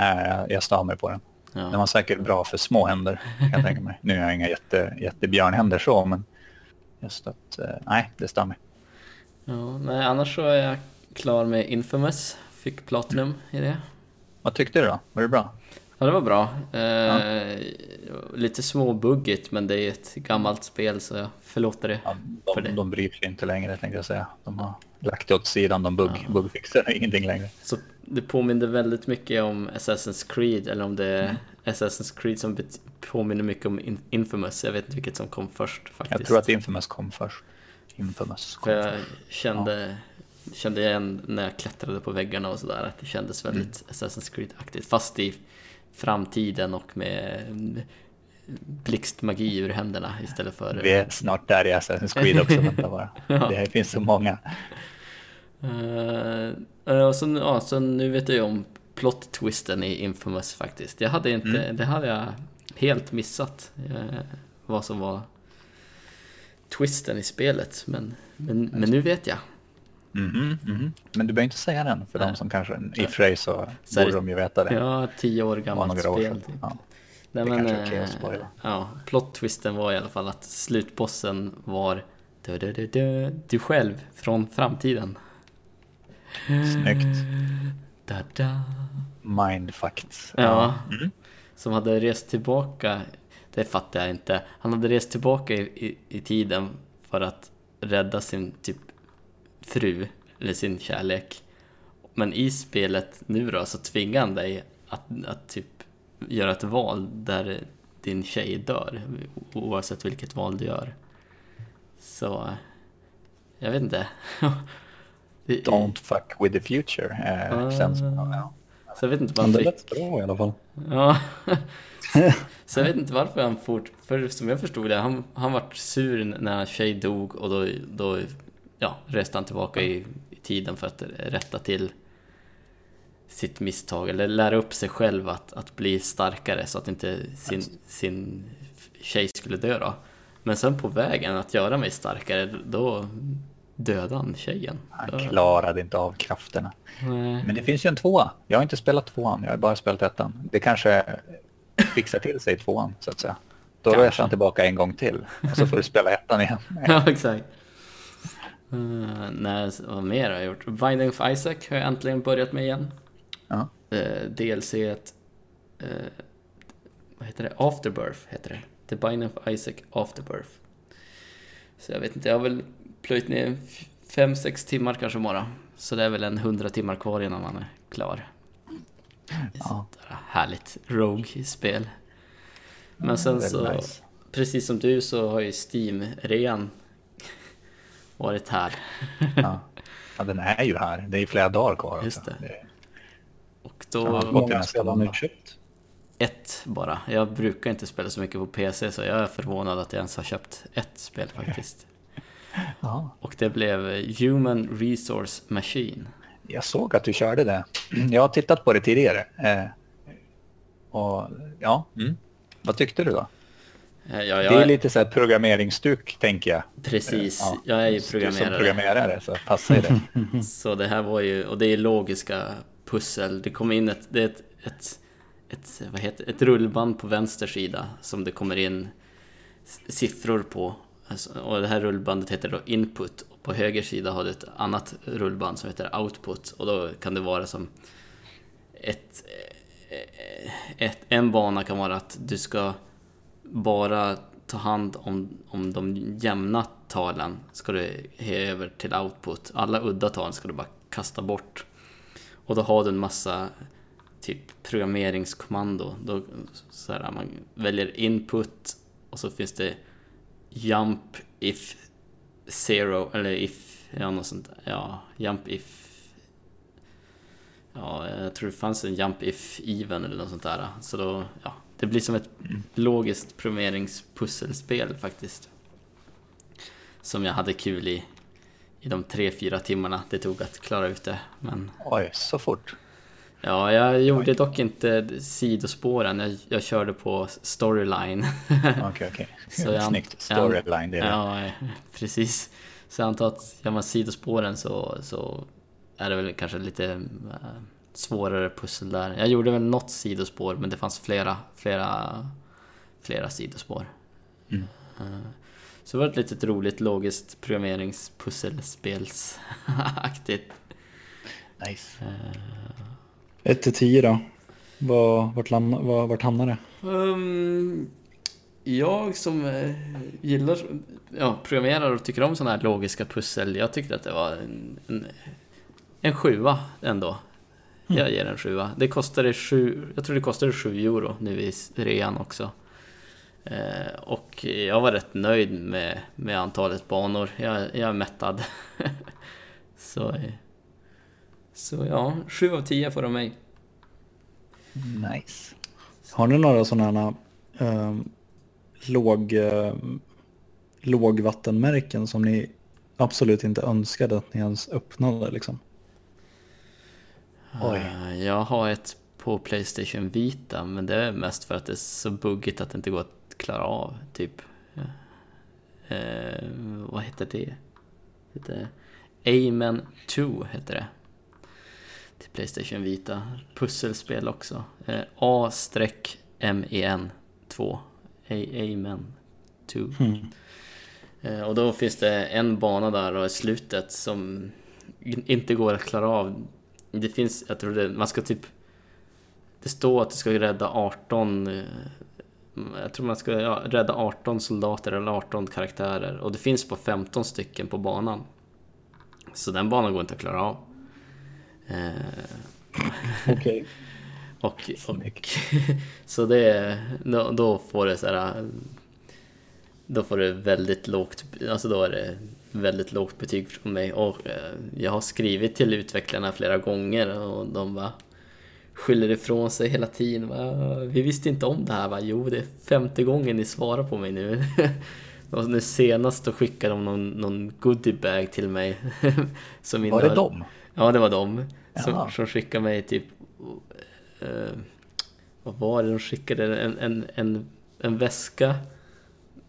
eh, jag stör mig på den. Den Ja. var säkert bra för små händer, kan jag tänka mig. Nu har jag inga jätte, jättebjörnhänder så, men just att, eh, nej, det stör mig. ja, nej, annars så är jag klar med Infamous. Fick Platinum i det. Vad tyckte du då? Var det bra? Ja, det var bra. Eh, Lite småbuggigt, men det är ett gammalt spel så jag förlåter det. Ja, För de, det. de bryr sig inte längre, tänkte jag säga. De har lagt det åt sidan, de bugg, Ja. buggfixar (laughs) ingenting längre. Så det påminner väldigt mycket om Assassin's Creed, eller om det är Assassin's Creed som påminner mycket om In- Infamous. Jag vet inte vilket som kom först faktiskt. Jag tror att Infamous kom först. Infamous kom För jag först. kände, kände igen när jag klättrade på väggarna och sådär att det kändes väldigt Assassin's Creed-aktigt. Fast i framtiden och med blixtmagi ur händerna istället för... Vi är snart där i Assassin's Creed också, vänta bara. (laughs) Ja. Det finns så många. Eh, och så, ja, så nu vet jag ju om plot-twisten i Infamous faktiskt. Jag hade inte, Mm. det hade jag helt missat. eh, vad som var twisten i spelet. Men, men, men nu vet jag. Mhm, mhm. Men du behöver inte säga den, för de Nej. som kanske, i och för sig så borde de ju veta det. Ja, tio år gammalt några år spel. sedan. typ. Ja. Nej, Det men, kanske är okej att eh, spoila. Ja, plot-twisten var i alla fall att slutbossen var du, du, du, du, du själv från framtiden. Snyggt. Da, da. Mindfucked. Ja. Mm. Som hade rest tillbaka, det fattar jag inte. Han hade rest tillbaka i, i, i tiden för att rädda sin typ fru, eller sin kärlek. Men i spelet nu då så tvingar han dig att, att typ göra ett val där din tjej dör, oavsett vilket val du gör. Så, jag vet inte. (laughs) Det- Don't fuck with the future. Eh, Ah. känns ja. Så jag vet inte Men det varför. lät bra i alla fall. Ja. (laughs) Så jag vet inte varför han fort... För som jag förstod det, han, han vart sur när hans tjej dog och då, då ja, reste han tillbaka i, i tiden för att rätta till sitt misstag eller lära upp sig själv att, att bli starkare så att inte sin, sin tjej skulle dö då. Men sen på vägen att göra mig starkare, då dödade han tjejen. Han klarade inte av krafterna. Nej. Men det finns ju en tvåa. Jag har inte spelat tvåan, jag har bara spelat ettan. Det kanske fixar till sig tvåan, så att säga. Då reser han tillbaka en gång till. Och så får du spela ettan igen. (laughs) Ja, exakt. Uh, så vad mer har jag gjort? Binding of Isaac har jag äntligen börjat med igen. Ja. Uh, DLC, ett, uh, vad heter det? Afterbirth heter det. The Binding of Isaac Afterbirth. Så jag vet inte, jag har väl plöjt ner 5-6 timmar kanske bara. Så det är väl en 100 timmar kvar innan man är klar. Ja. härligt Rogue-spel. Men sen så, nice. precis som du så har ju Steam-rean varit här. Ja. ja, den är ju här. Det är flera dagar kvar också. Just det. Det- Och då, Hur många spel har ni köpt? ett bara. Jag brukar inte spela så mycket på PC så jag är förvånad att jag ens har köpt ett spel faktiskt. (laughs) Ja. Och det blev Human Resource Machine. Jag såg att du körde det. Jag har tittat på det tidigare. Eh, och ja, mm. vad tyckte du då? Eh, Ja, Det jag är är, lite så här programmeringsstuk, tänker jag. precis, Ja. jag är ju Du som programmerare. programmerare så passar ju det. (laughs) Så det här var ju, och det är logiska pussel. Det kommer in ett, det är ett, ett, ett, vad heter, ett rullband på vänster sida som det kommer in siffror på. Alltså, och det här rullbandet heter då input. Och på höger sida har du ett annat rullband som heter output. Och då kan det vara som ett, ett, en bana kan vara att du ska bara ta hand om, om de jämna talen ska du he över till output. Alla udda tal ska du bara kasta bort. Och då har du en massa typ programmeringskommando. Då, så här, man väljer input och så finns det jump if zero eller if, ja något sånt Ja, jump if Ja, jag tror det fanns en jump if even eller något sånt där. Så då, ja, det blir som ett logiskt programmeringspusselspel faktiskt. Som jag hade kul i, i de tre, fyra timmarna det tog att klara ut det. Men Oj, så fort. ja, jag gjorde dock inte sidospåren. Jag, jag körde på storyline. Okej, okej. (laughs) Jag- Snyggt. Storyline, det är det. Ja, precis. Så jag antar att gör man sidospåren så, så är det väl kanske lite eh, svårare pussel där. Jag gjorde väl något sidospår, men det fanns flera, flera, flera sidospår. Mm. Eh, Så det var ett litet roligt logiskt programmeringspusselspelsaktigt. Nice. 1 till 10 då? Var, vart, var, vart hamnar det? Um, jag som eh, gillar, ja, programmerar och tycker om sådana här logiska pussel, jag tyckte att det var en, en, en sjua ändå. Jag ger en sjua. Det kostade sju, jag tror det kostade sju euro nu i rean också. Eh, och jag var rätt nöjd med, med antalet banor. Jag, jag är mättad. (laughs) så, eh, så ja, sju av tio får de mig. Nice. Har ni några sådana äh, låg, äh, lågvattenmärken som ni absolut inte önskade att ni ens öppnade liksom? Oj. Eh, Jag har ett på Playstation Vita, men det är mest för att det är så buggigt att det inte går att klara av, typ. Eh, vad heter det? heter Amen 2 heter det. Till Playstation Vita. Pusselspel också. Eh, A-MEN 2. A- Amen 2. Mm. Eh, Och då finns det en bana där och i slutet som in- inte går att klara av. Det finns, jag tror det, man ska typ... Det står att du ska rädda 18... eh, Jag tror man ska ja, rädda 18 soldater eller 18 karaktärer. Och det finns på 15 stycken på banan. Så den banan går inte att klara av. Eh, Okej. (laughs) och, och, Snyggt. (laughs) så det, då, då får det så här, Då får det väldigt lågt, alltså då är det väldigt lågt betyg från mig och eh, jag har skrivit till utvecklarna flera gånger och de bara skyller ifrån sig hela tiden. Vi visste inte om det här va? Jo, det är femte gången ni svarar på mig nu. (laughs) Och nu senast då skickade de någon, någon goodiebag till mig. (laughs) som Var det dem? Ja, det var de som, som skickade mig typ... Eh, vad var det de skickade? En, en, en, en väska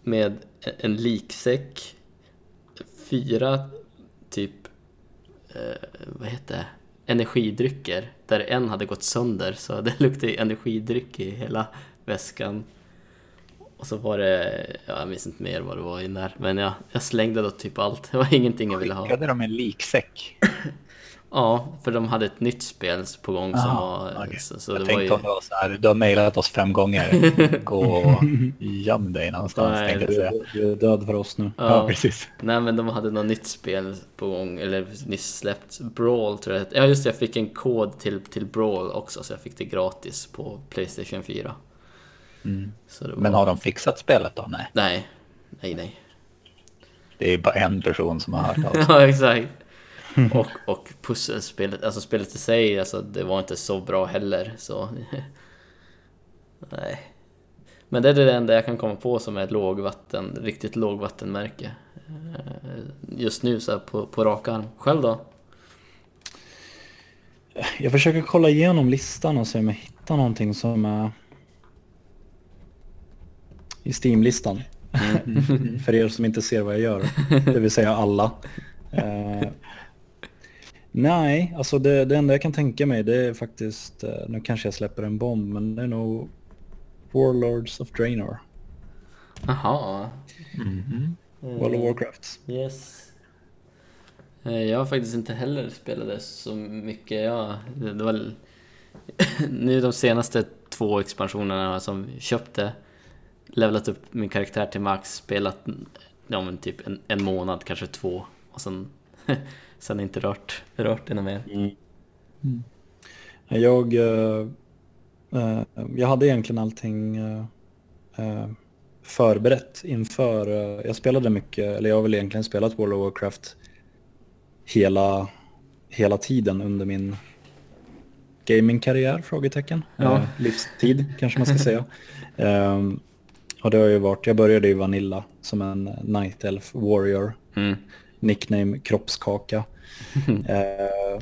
med en, en liksäck, fyra typ... Eh, vad heter det? Energidrycker. Där en hade gått sönder så det (laughs) luktade energidryck i hela väskan. Och så var det, ja, jag minns inte mer vad det var i där, men jag, jag slängde då typ allt. Det var ingenting jag ville ha. Skickade de en liksäck? (laughs) Ja, för de hade ett nytt spel på gång som Aha, var... okej. Så, så jag det var tänkte ju... om var så här, du har mejlat oss fem gånger. (laughs) Gå och göm dig någonstans, Nej, tänkte jag Du, är död för oss nu. Ja, precis. Nej men de hade något nytt spel på gång, eller nyss släppt. Brawl tror jag Ja just det, jag fick en kod till, till Brawl också, så jag fick det gratis på Playstation 4. Mm. Var... Men har de fixat spelet då? Nej, Nej, nej, nej. det är bara en person som har hört av sig. (laughs) ja, exakt. Och, och pusselspelet, alltså spelet i sig, alltså det var inte så bra heller, så... (laughs) nej. Men det är det enda jag kan komma på som är ett lågvatten, riktigt lågvattenmärke. Eh, Just nu så på, på rak arm. Själv då? Jag försöker kolla igenom listan och se om jag hittar någonting som är i Steam-listan. (laughs) För er som inte ser vad jag gör, det vill säga alla. (laughs) Nej, alltså det, det enda jag kan tänka mig det är faktiskt, eh, nu kanske jag släpper en bomb, men det är nog Warlords of Draenor. Jaha. Mhm. World of Warcraft. Yes. Eh, Jag har faktiskt inte heller spelat det så mycket. Jag, det det var (laughs) nu de senaste två expansionerna som köpte levlat upp min karaktär till max, spelat ja, men typ en, en månad, kanske två och sen, (laughs) sen inte rört, rört det mer. Mm. Mm. Jag, uh, uh, jag hade egentligen allting uh, förberett inför, jag spelade mycket, eller jag har väl egentligen spelat World of Warcraft hela, hela tiden under min gamingkarriär? Frågetecken. Ja. livstid kanske man ska (laughs) säga. Um, och det har ju varit, jag började i Vanilla som en Night Elf Warrior. Mm. Nickname Kroppskaka. uh, (laughs)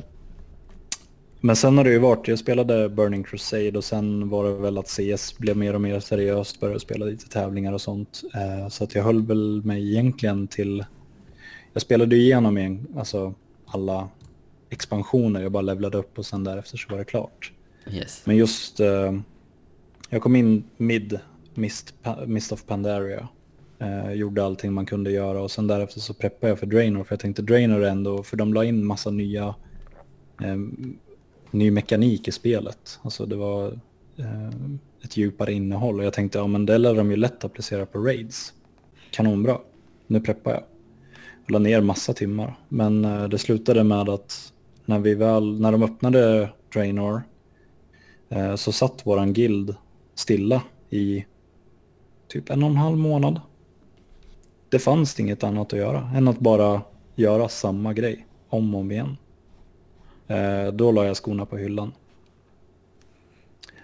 men sen har det ju varit, jag spelade Burning Crusade och sen var det väl att CS blev mer och mer seriöst, började spela lite tävlingar och sånt. Uh, så att jag höll väl mig egentligen till, jag spelade igenom en, alltså alla expansioner, jag bara levlade upp och sen därefter så var det klart. Yes. Men just, uh, jag kom in mid Mist, Mist of Pandaria. Eh, gjorde allting man kunde göra och sen därefter så preppade jag för Draenor för jag tänkte Draenor ändå, för de la in massa nya, eh, ny mekanik i spelet. Alltså det var eh, ett djupare innehåll och jag tänkte ja men det lär de ju lätt applicera på raids. Kanonbra, nu preppar jag. Jag la ner massa timmar men eh, det slutade med att när vi väl, när de öppnade Draenor eh, så satt våran guild stilla i typ en och en halv månad. Det fanns inget annat att göra än att bara göra samma grej om och om igen. Eh, då la jag skorna på hyllan.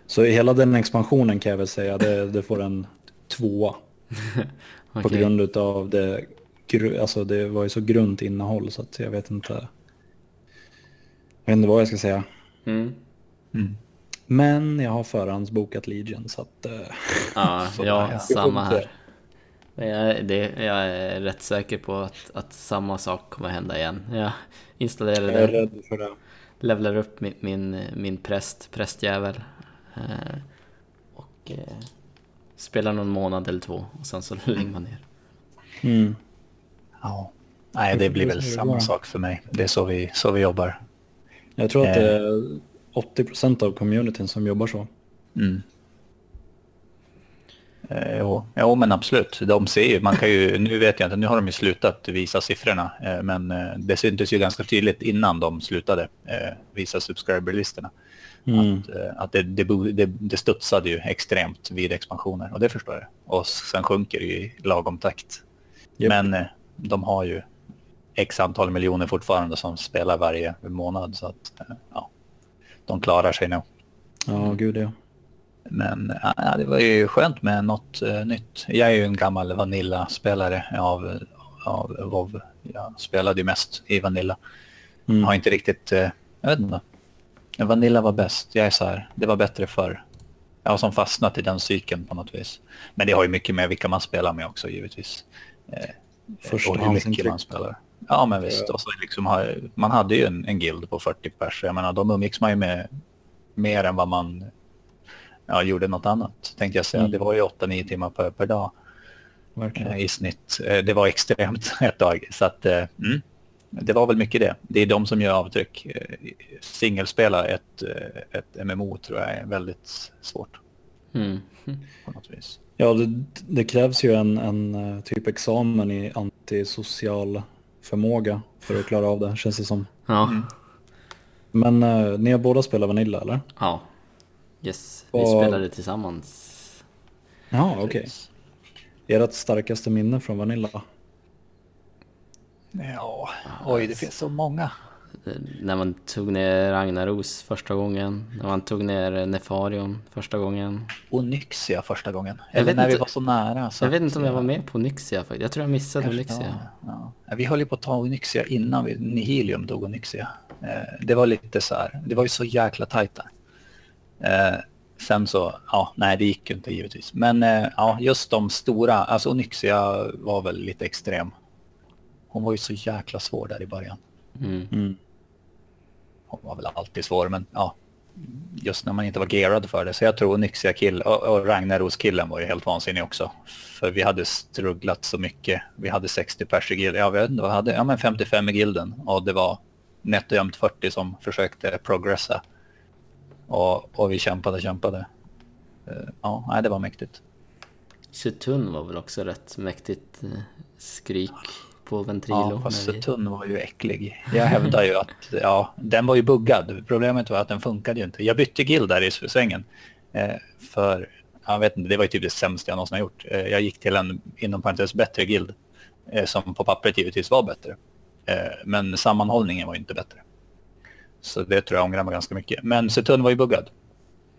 Så hela den expansionen kan jag väl säga, det, det får en tvåa. okay. (laughs) På grund av det, alltså det var ju så grunt innehåll så att jag vet inte. Jag vet inte vad jag ska säga. Mm. Mm. Men jag har förhandsbokat Legion så att... Uh, ja, (laughs) ja samma här. Men jag, det, jag är rätt säker på att, att samma sak kommer hända igen. Jag installerade jag är rädd för det. Levlar upp min, min, min präst, prästjävel. Eh, och eh, spelar någon månad eller två och sen så (laughs) lägger man ner. Mm. Ja. Nej, det blir väl samma sak för mig. Det är så vi, så vi jobbar. Jag tror att det är 80% av communityn som jobbar så. Mm. Eh, jo, jo, men absolut. De ser ju, man kan ju, nu vet jag inte, nu har de ju slutat visa siffrorna, eh, men eh, det syntes ju ganska tydligt innan de slutade eh, visa subscriberlistorna. Mm. Att, att det, det, det, det studsade ju extremt vid expansioner och det förstår jag. Och sen sjunker det ju i lagom takt. Yep. Men de har ju x antal miljoner fortfarande som spelar varje månad så att ja, de klarar sig nog. Ja, gud ja. Men ja, det var ju skönt med något uh, nytt. Jag är ju en gammal Vanilla-spelare av, av WoW. Jag spelade ju mest i Vanilla. Mm. Har inte riktigt, uh, jag vet inte. Vanilla var bäst. Jag är så här, det var bättre för Jag har som fastnat i den cykeln på något vis. Men det har ju mycket med vilka man spelar med också givetvis. Eh, Första och hur mycket man spelar. Ja, men visst. Och så liksom man hade ju en, en guild på 40 pers. Jag menar, de umgicks man ju med mer än vad man ja, gjorde något annat, tänkte jag säga. Mm. Det var ju 8-9 timmar per, per dag Verkligen. Eh, i snitt. Eh, det var extremt (laughs) ett tag. Så att, eh, mm, det var väl mycket det. Det är de som gör avtryck. Singelspela ett, ett MMO tror jag är väldigt svårt. Mm. På något vis. Ja, det, det, krävs ju en, en typ examen i antisocial förmåga för att klara av det, känns det som. Ja. Mm. Men uh, ni har båda spelat Vanilla, eller? Ja. Yes, vi Och... spelade tillsammans. Ja, okej. Okay. Ert starkaste minne från Vanilla? Ja, oj, det finns så många när man tog ner Ragnaros första gången, när man tog ner Nefarion första gången. Onyxia första gången, eller när inte, vi var så nära. Så jag vet inte om jag var med på Onyxia faktiskt. Jag tror jag missade Kanske, Onyxia. Ja, ja. Vi höll ju på att ta Onyxia innan vi, Nihilium tog Onyxia. Eh, det var lite så här, det var ju så jäkla tajta. Eh, sen så, ja, nej det gick ju inte givetvis. Men eh, ja, just de stora, alltså Onyxia var väl lite extrem. Hon var ju så jäkla svår där i början. Mm. Mm. Hon var väl alltid svår, men ja, just när man inte var gerad för det. Så jag tror Nyxia kill och, och Ragnaros killen var ju helt vansinnig också. För vi hade strugglat så mycket. Vi hade 60 pers i gilden. Ja, vi hade, hade ja, men 55 i gilden och det var nätt och jämnt 40 som försökte progressa. Och, och vi kämpade, kämpade. Uh, ja, nej, det var mäktigt. Sutun var väl också rätt mäktigt eh, skrik på Ventrilo. Ja, fast Sutun var ju äcklig. Jag hävdar ju att ja, den var ju buggad. Problemet var att den funkade ju inte. Jag bytte guild där i svängen. Eh, för, jag vet inte, det var ju typ det sämsta jag någonsin har gjort. Eh, jag gick till en, inom parentes, bättre guild. Eh, som på pappret givetvis var bättre. Eh, men sammanhållningen var ju inte bättre. Så det tror jag ångrar mig ganska mycket. Men Sutun var ju buggad.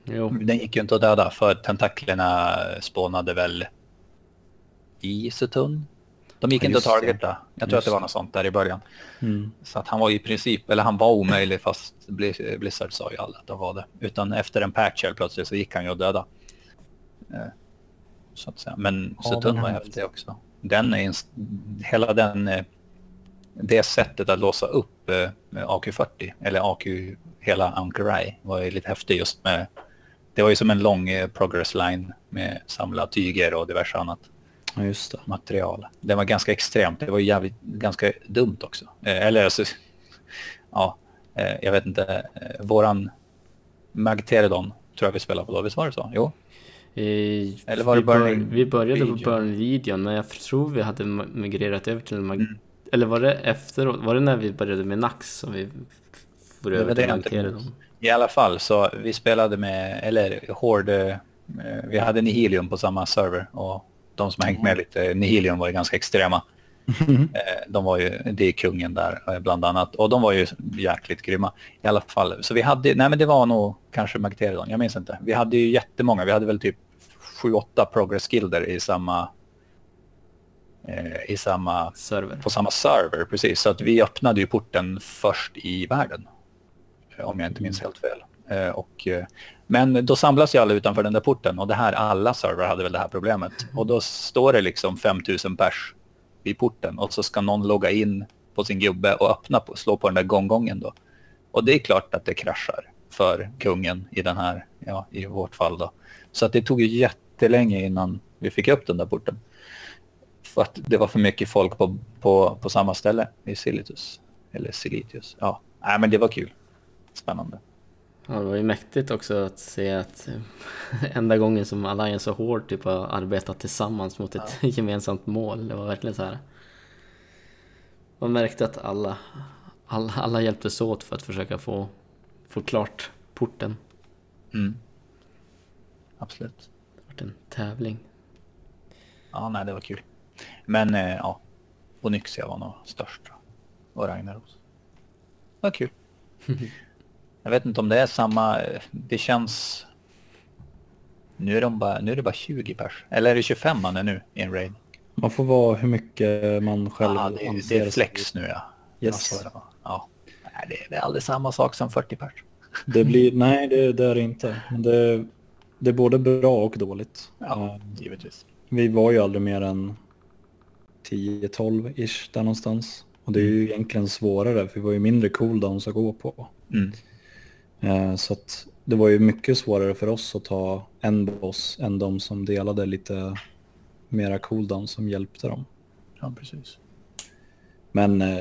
Jo, Den gick ju inte att döda för tentaklerna spånade väl i Sutun. De gick Ja, inte att targeta. Jag tror att det var något sånt där i början. Mm. Så att han var i princip, eller han var omöjlig fast Blizz- Blizzard sa ju aldrig att han var det. Utan efter en patch helt plötsligt så gick han ju att döda. Eh, Så att säga. Men Ja, Sutun den var häftig också. Den är hela den, eh, det sättet att låsa upp eh, med AQ40, eller AQ, hela Ankarai var ju lite häftigt just med, det var ju som en lång eh, progress line med samla tyger och diverse annat just det. material. Det var ganska extremt. Det var ju jävligt, ganska dumt också. Eh, eller alltså, ja, jag vet inte. Våran Magteridon tror jag vi spelade på då. Visst var det så? Jo. Eh, Eller var det vi, bör, vi började på? Burn Legion, men jag tror vi hade migrerat över till mag... Mm. Eller var det efteråt? Var det när vi började med Nax som vi får Det över till Magteridon? minns. I alla fall så vi spelade med, eller Horde, eh, vi hade Nihilium på samma server och de som har hängt med lite, Nihilium var ju ganska extrema. Eh, De var ju, det är kungen där eh, bland annat. Och de var ju jäkligt grymma i alla fall. Så vi hade, nej men det var nog kanske Magteridon, jag minns inte. Vi hade ju jättemånga, vi hade väl typ sju, åtta progress guilder i samma, i samma, Server. på samma server precis. Så att vi öppnade ju porten först i världen. eh, Om jag inte minns helt fel. Eh, Och, eh, men då samlas ju alla utanför den där porten och det här, alla server hade väl det här problemet. Och då står det liksom 5000 pers vid porten och så ska någon logga in på sin gubbe och öppna på, slå på den där gånggången då. Och det är klart att det kraschar för kungen i den här, ja i vårt fall då. Så att det tog ju jättelänge innan vi fick upp den där porten. För att det var för mycket folk på, på, på samma ställe i Silitus. Eller Silitius. Ja, Nej, men det var kul. Spännande. Ja, det var ju mäktigt också att se att eh, (laughs) enda gången som Alliance och Horde typ har arbetat tillsammans mot ett (laughs) gemensamt mål. Det var verkligen så här. Man märkte att alla, alla, alla hjälptes åt för att försöka få, få klart porten. Mm. Absolut. Det var en tävling. Ja, nej, det var kul. Men eh, ja, Onyxia var nog störst. Och Ragnaros. Det var kul. (laughs) Jag vet inte om det är samma, eh, det känns... Nu är, de bara, nu är det bara 20 pers. Eller är det 25 man är nu i en raid? Man får vara hur mycket man själv Ja, det, är- anser det är flex nu ja. Yes. Ja, det. ja. Nej, det, det är aldrig samma sak som 40 pers. Det blir, nej, det, det är det inte. Men det, det är både bra och dåligt. Ja, Eh, givetvis. Vi var ju aldrig mer än 10-12-ish där någonstans. Och det är ju egentligen svårare för vi var ju mindre cooldowns att gå på. Mm. Eh, Så att det var ju mycket svårare för oss att ta en boss än de som delade lite mera cooldowns som hjälpte dem. Ja, precis. Men eh,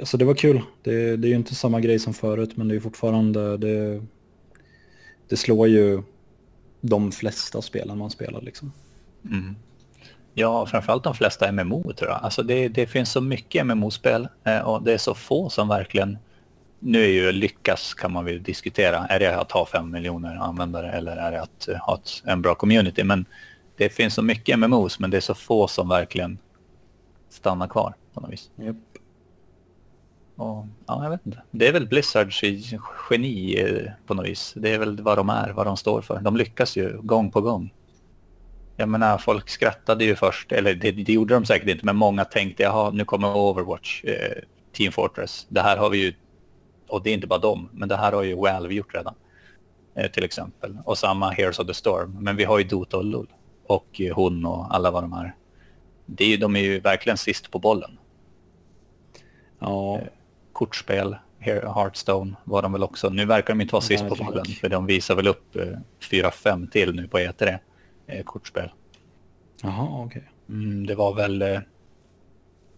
alltså det var kul. Det, det är ju inte samma grej som förut men det är fortfarande, det, det slår ju de flesta spelen man spelar liksom. Mm. Ja, framförallt de flesta MMO tror jag. Alltså det, det finns så mycket MMO-spel eh, och det är så få som verkligen... Nu är ju lyckas kan man väl diskutera. Är det att ha fem miljoner användare eller är det att eh, ha ett, en bra community? Men det finns så mycket MMOs men det är så få som verkligen stannar kvar på något vis. Yep. Och, ja, jag vet inte. Det är väl Blizzards geni eh, på något vis. Det är väl vad de är, vad de står för. De lyckas ju gång på gång. Jag menar, folk skrattade ju först, eller det, det gjorde de säkert inte, men många tänkte jaha, nu kommer Overwatch, eh, Team Fortress. Det här har vi ju, och det är inte bara dem, men det här har ju Valve gjort redan. Eh, till exempel. Och samma Heroes of the Storm. Men vi har ju Dota och LUL. Och eh, hon och alla vad de är. Det är ju, de är ju verkligen sist på bollen. Ja, kortspel, Here- Hearthstone var de väl också. Nu verkar de inte vara sist på bollen för de visar väl upp eh, fyra, fem till nu på E3 eh, kortspel. jaha okej. Mm, det var väl, eh,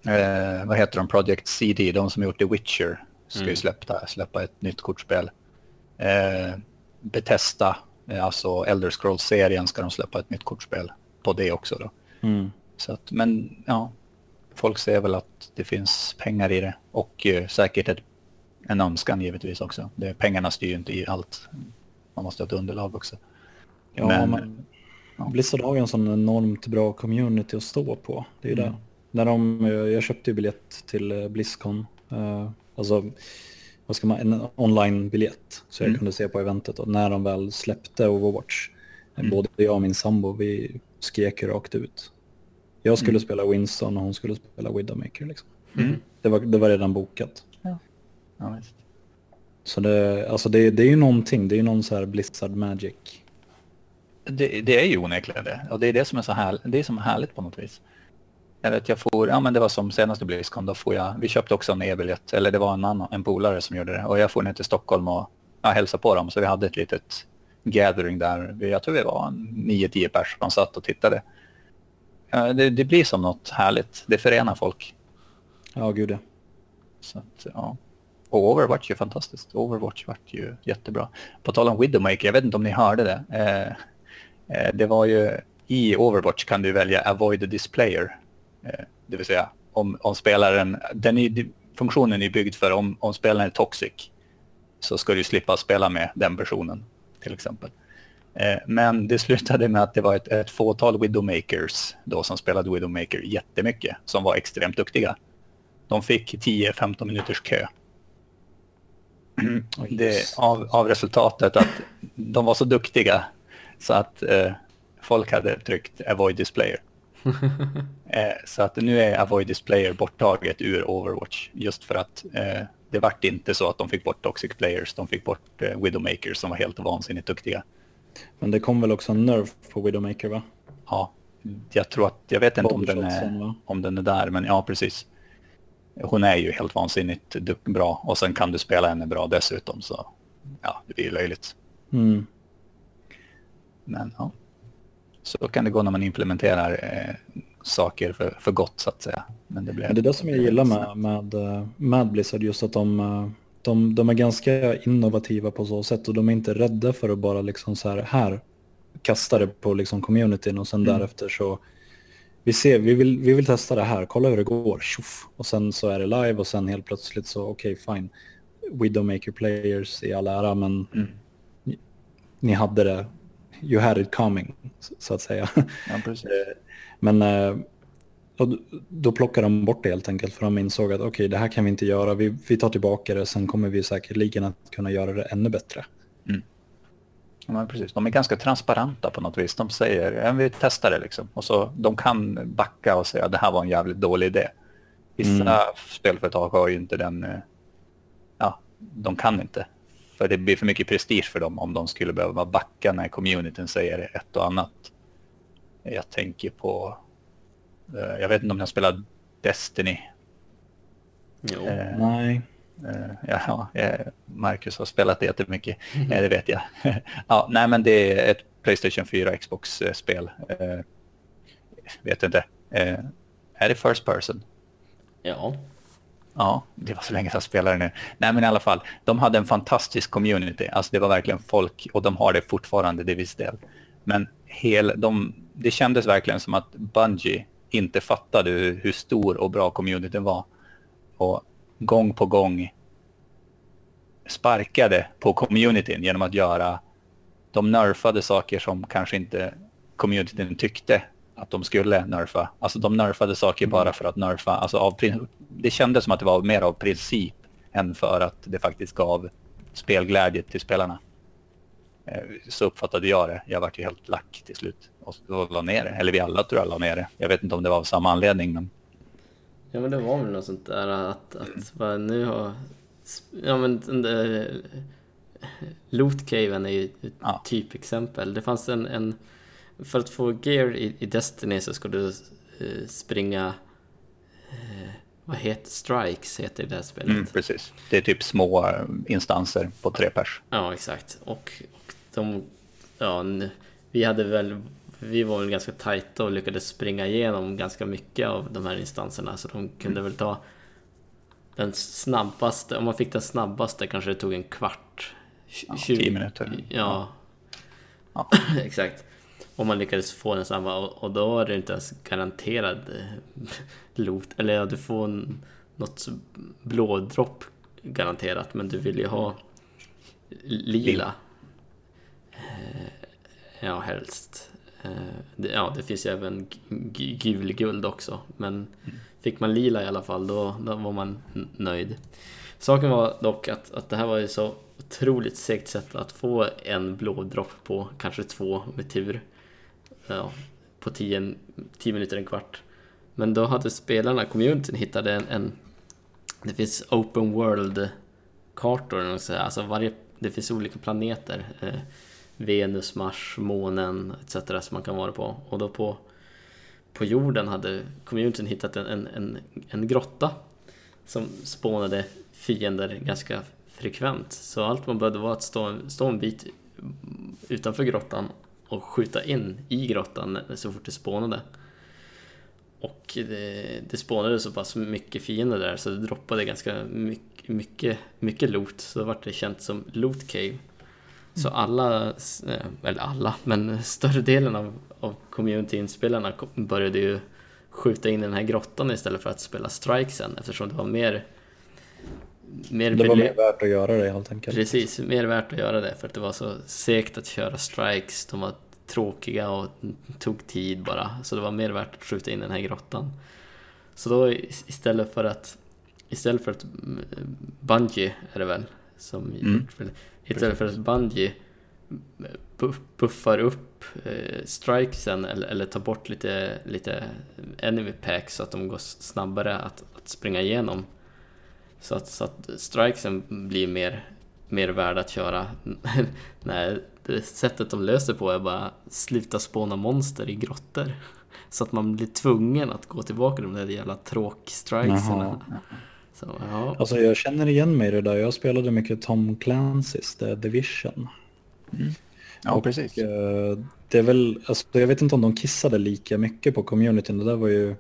eh, vad heter de, Project CD, de som gjort The Witcher ska ju Mm. släppa, släppa ett nytt kortspel. Eh, Bethesda, eh, alltså Elder Scrolls-serien ska de släppa ett nytt kortspel. på det också. Då. Mm. Så att, men ja, folk ser väl att det finns pengar i det och eh, säkert ett, en önskan givetvis också. Det, pengarna styr ju inte i allt. Man måste ha ett underlag också. Ja, Men- men, Blizzard har ju en sån enormt bra community att stå på. Det är ju Mm. det. När de, eh, jag köpte ju biljett till eh, Blizzcon. Eh, alltså, vad ska man, en online-biljett. Så jag Mm. kunde se på eventet. Och när de väl släppte Overwatch, Mm. både jag och min sambo, vi skrek ju rakt ut. Jag skulle Mm. spela Winston och hon skulle spela Widowmaker. Liksom. Mm. Det, var, det var redan bokat. Ja, visst. Så det, alltså det, det är ju någonting, det är ju någon så här Blizzard Magic. Det, det är ju onekligen det. Och det är det som är så här, det är som är härligt på något vis. Jag vet, jag får, ja men det var som senaste Blizzcon, då får jag, vi köpte också en e-biljett, eller det var en annan, en polare som gjorde det. Och jag får ner till Stockholm och ja, hälsade på dem, så vi hade ett litet gathering där. Jag tror vi var en 9-10 personer som satt och tittade. Ja, det, det blir som något härligt, det förenar folk. Ja, gud ja. Så att, ja. Och Overwatch är fantastiskt. Overwatch vart ju jättebra. På tal om Widowmaker, jag vet inte om ni hörde det. Eh, det var ju i Overwatch kan du välja Avoid the Displayer. Eh, det vill säga om, om spelaren, den är, funktionen är byggd för om, om spelaren är toxic så ska du slippa spela med den personen till exempel. Eh, men det slutade med att det var ett, ett fåtal Widowmakers då som spelade Widowmaker jättemycket som var extremt duktiga. De fick 10-15 minuters kö. Oj, Det, av, av resultatet att de var så duktiga så att eh, folk hade tryckt avoid displayer. (laughs) eh, så att nu är avoid displayer borttaget ur Overwatch just för att eh, det vart inte så att de fick bort toxic players, de fick bort eh, widowmakers som var helt vansinnigt duktiga. Men det kom väl också en nerf på Widowmaker va? Ja, jag tror att, jag vet inte om den, är, om den är där, men ja precis. Hon är ju helt vansinnigt bra och sen kan du spela henne bra dessutom så ja, det blir ju löjligt. Mm. Men ja, så kan det gå när man implementerar eh, saker för, för gott så att säga. Men det, blir, Men det är det som jag gillar med, med, eh, med Blizzard, just att de, eh, de, de är ganska innovativa på så sätt och de är inte rädda för att bara liksom så här, här kasta det på liksom communityn och sen Mm. därefter så vi ser, vi vill, vi vill testa det här, kolla hur det går, tjoff. Och sen så är det live och sen helt plötsligt så okej fine, Widowmaker players i all ära men Mm. ni hade det, you had it coming så- att säga. Ja, precis. Men eh, då plockar de bort det helt enkelt för de insåg att okej, det här kan vi inte göra. Vi, vi tar tillbaka det, sen kommer vi säkerligen att kunna göra det ännu bättre. Ja, men precis. De är ganska transparenta på något vis. De säger ja, vi testar det liksom. Och så de kan backa och säga det här var en jävligt dålig idé. Vissa Mm. spelföretag har ju inte den... eh, Ja, de kan inte. För det blir för mycket prestige för dem om de skulle behöva backa när communityn säger ett och annat. Jag tänker på... eh, Jag vet inte om jag spelar Destiny. Jo. Eh, Nej. Eh, Ja, eh, Marcus har spelat det jättemycket, Eh, det vet jag. (laughs) ja, nej, men det är ett Playstation 4 Xbox-spel. Eh, vet inte. Eh, är det First Person? Ja. Ja, det var så länge sedan jag spelade nu. Nej, men i alla fall, de hade en fantastisk community. Alltså det var verkligen folk, och de har det fortfarande, det viss del. Men hel, de, det kändes verkligen som att Bungie inte fattade hur, hur stor och bra communityn var. Och gång på gång sparkade på communityn genom att göra... De nerfade saker som kanske inte communityn tyckte att de skulle nerfa. Alltså de nerfade saker bara för att nerfa. Alltså av, det kändes som att det var mer av princip än för att det faktiskt gav spelglädje till spelarna. Eh, Så uppfattade jag det. Jag vart ju helt lack till slut och och la ner det. Eller vi alla tror jag la ner det. Jag vet inte om det var av samma anledning men Ja men det var väl något sånt där att, att bara, nu har... Ja men den där... Loot-caven är ju ett Ja. typexempel. Det fanns en, en... För att få gear i, i Destiny så ska du eh, springa... Eh, vad heter Strikes heter det här spelet. mm, precis. Det är typ små eh, instanser på tre pers. Ja, exakt. Och, och de... Ja, vi hade väl... Vi var väl ganska tajta och lyckades springa igenom ganska mycket av de här instanserna. Så de kunde väl ta den snabbaste... Om man fick den snabbaste kanske det tog en kvart. tj- Ja, 20 tio minuter. Ja, Ja. (laughs) exakt. Om man lyckades få den samma och, och då är det inte ens garanterad eh, loot. Eller ja, du får en, något blådropp garanterat men du vill ju ha lila. Eh, ja, helst. Eh, ja, det finns ju även gulguld också. Men fick man lila i alla fall, då, då var man nöjd. Saken var dock att, att det här var ju så otroligt segt sätt att få en blå dropp på, kanske två med tur. Ja, på 10 minuter, en kvart. Men då hade spelarna, communityn, hittade en, en det finns open world-kartor, alltså varje, det finns olika planeter. Eh, Venus, Mars, månen etc. som man kan vara på. Och då på, på jorden hade communityn hittat en, en, en, en grotta som spånade fiender ganska frekvent. Så allt man behövde var att stå, stå en bit utanför grottan och skjuta in i grottan så fort det spånade. Och det, det spånade så pass mycket fiender där så det droppade ganska mycket, mycket, mycket loot. Så då vart det känt som Loot Cave. Så alla, eh, eller alla, men större delen av, av community-inspelarna började ju skjuta in i den här grottan istället för att spela strikesen eftersom det var mer mer det var mer värt att göra det helt enkelt. Precis, mer värt att göra det för att det var så segt att köra strikes. De var tråkiga och tog tid bara. Så det var mer värt att skjuta in den här grottan. Så då istället för att istället för att Bungie är det väl som mm. istället för att Bungie buffar upp eh, strikesen eller, eller tar bort lite, lite enemy packs så att de går snabbare att, att springa igenom så att, så att strikesen blir mer, mer värda att köra. (laughs) Nej, det sättet de löser på är bara sluta spåna monster i grottor. (laughs) Så att man blir tvungen att gå tillbaka till de där jävla tråkstrikerna. Så, ja. Alltså jag känner igen mig i det där. Jag spelade mycket Tom Clancy's The Division. Mm. Ja, och, precis. Uh, det är väl, alltså, jag vet inte om de kissade lika mycket på communityn. Det där var ju Eh,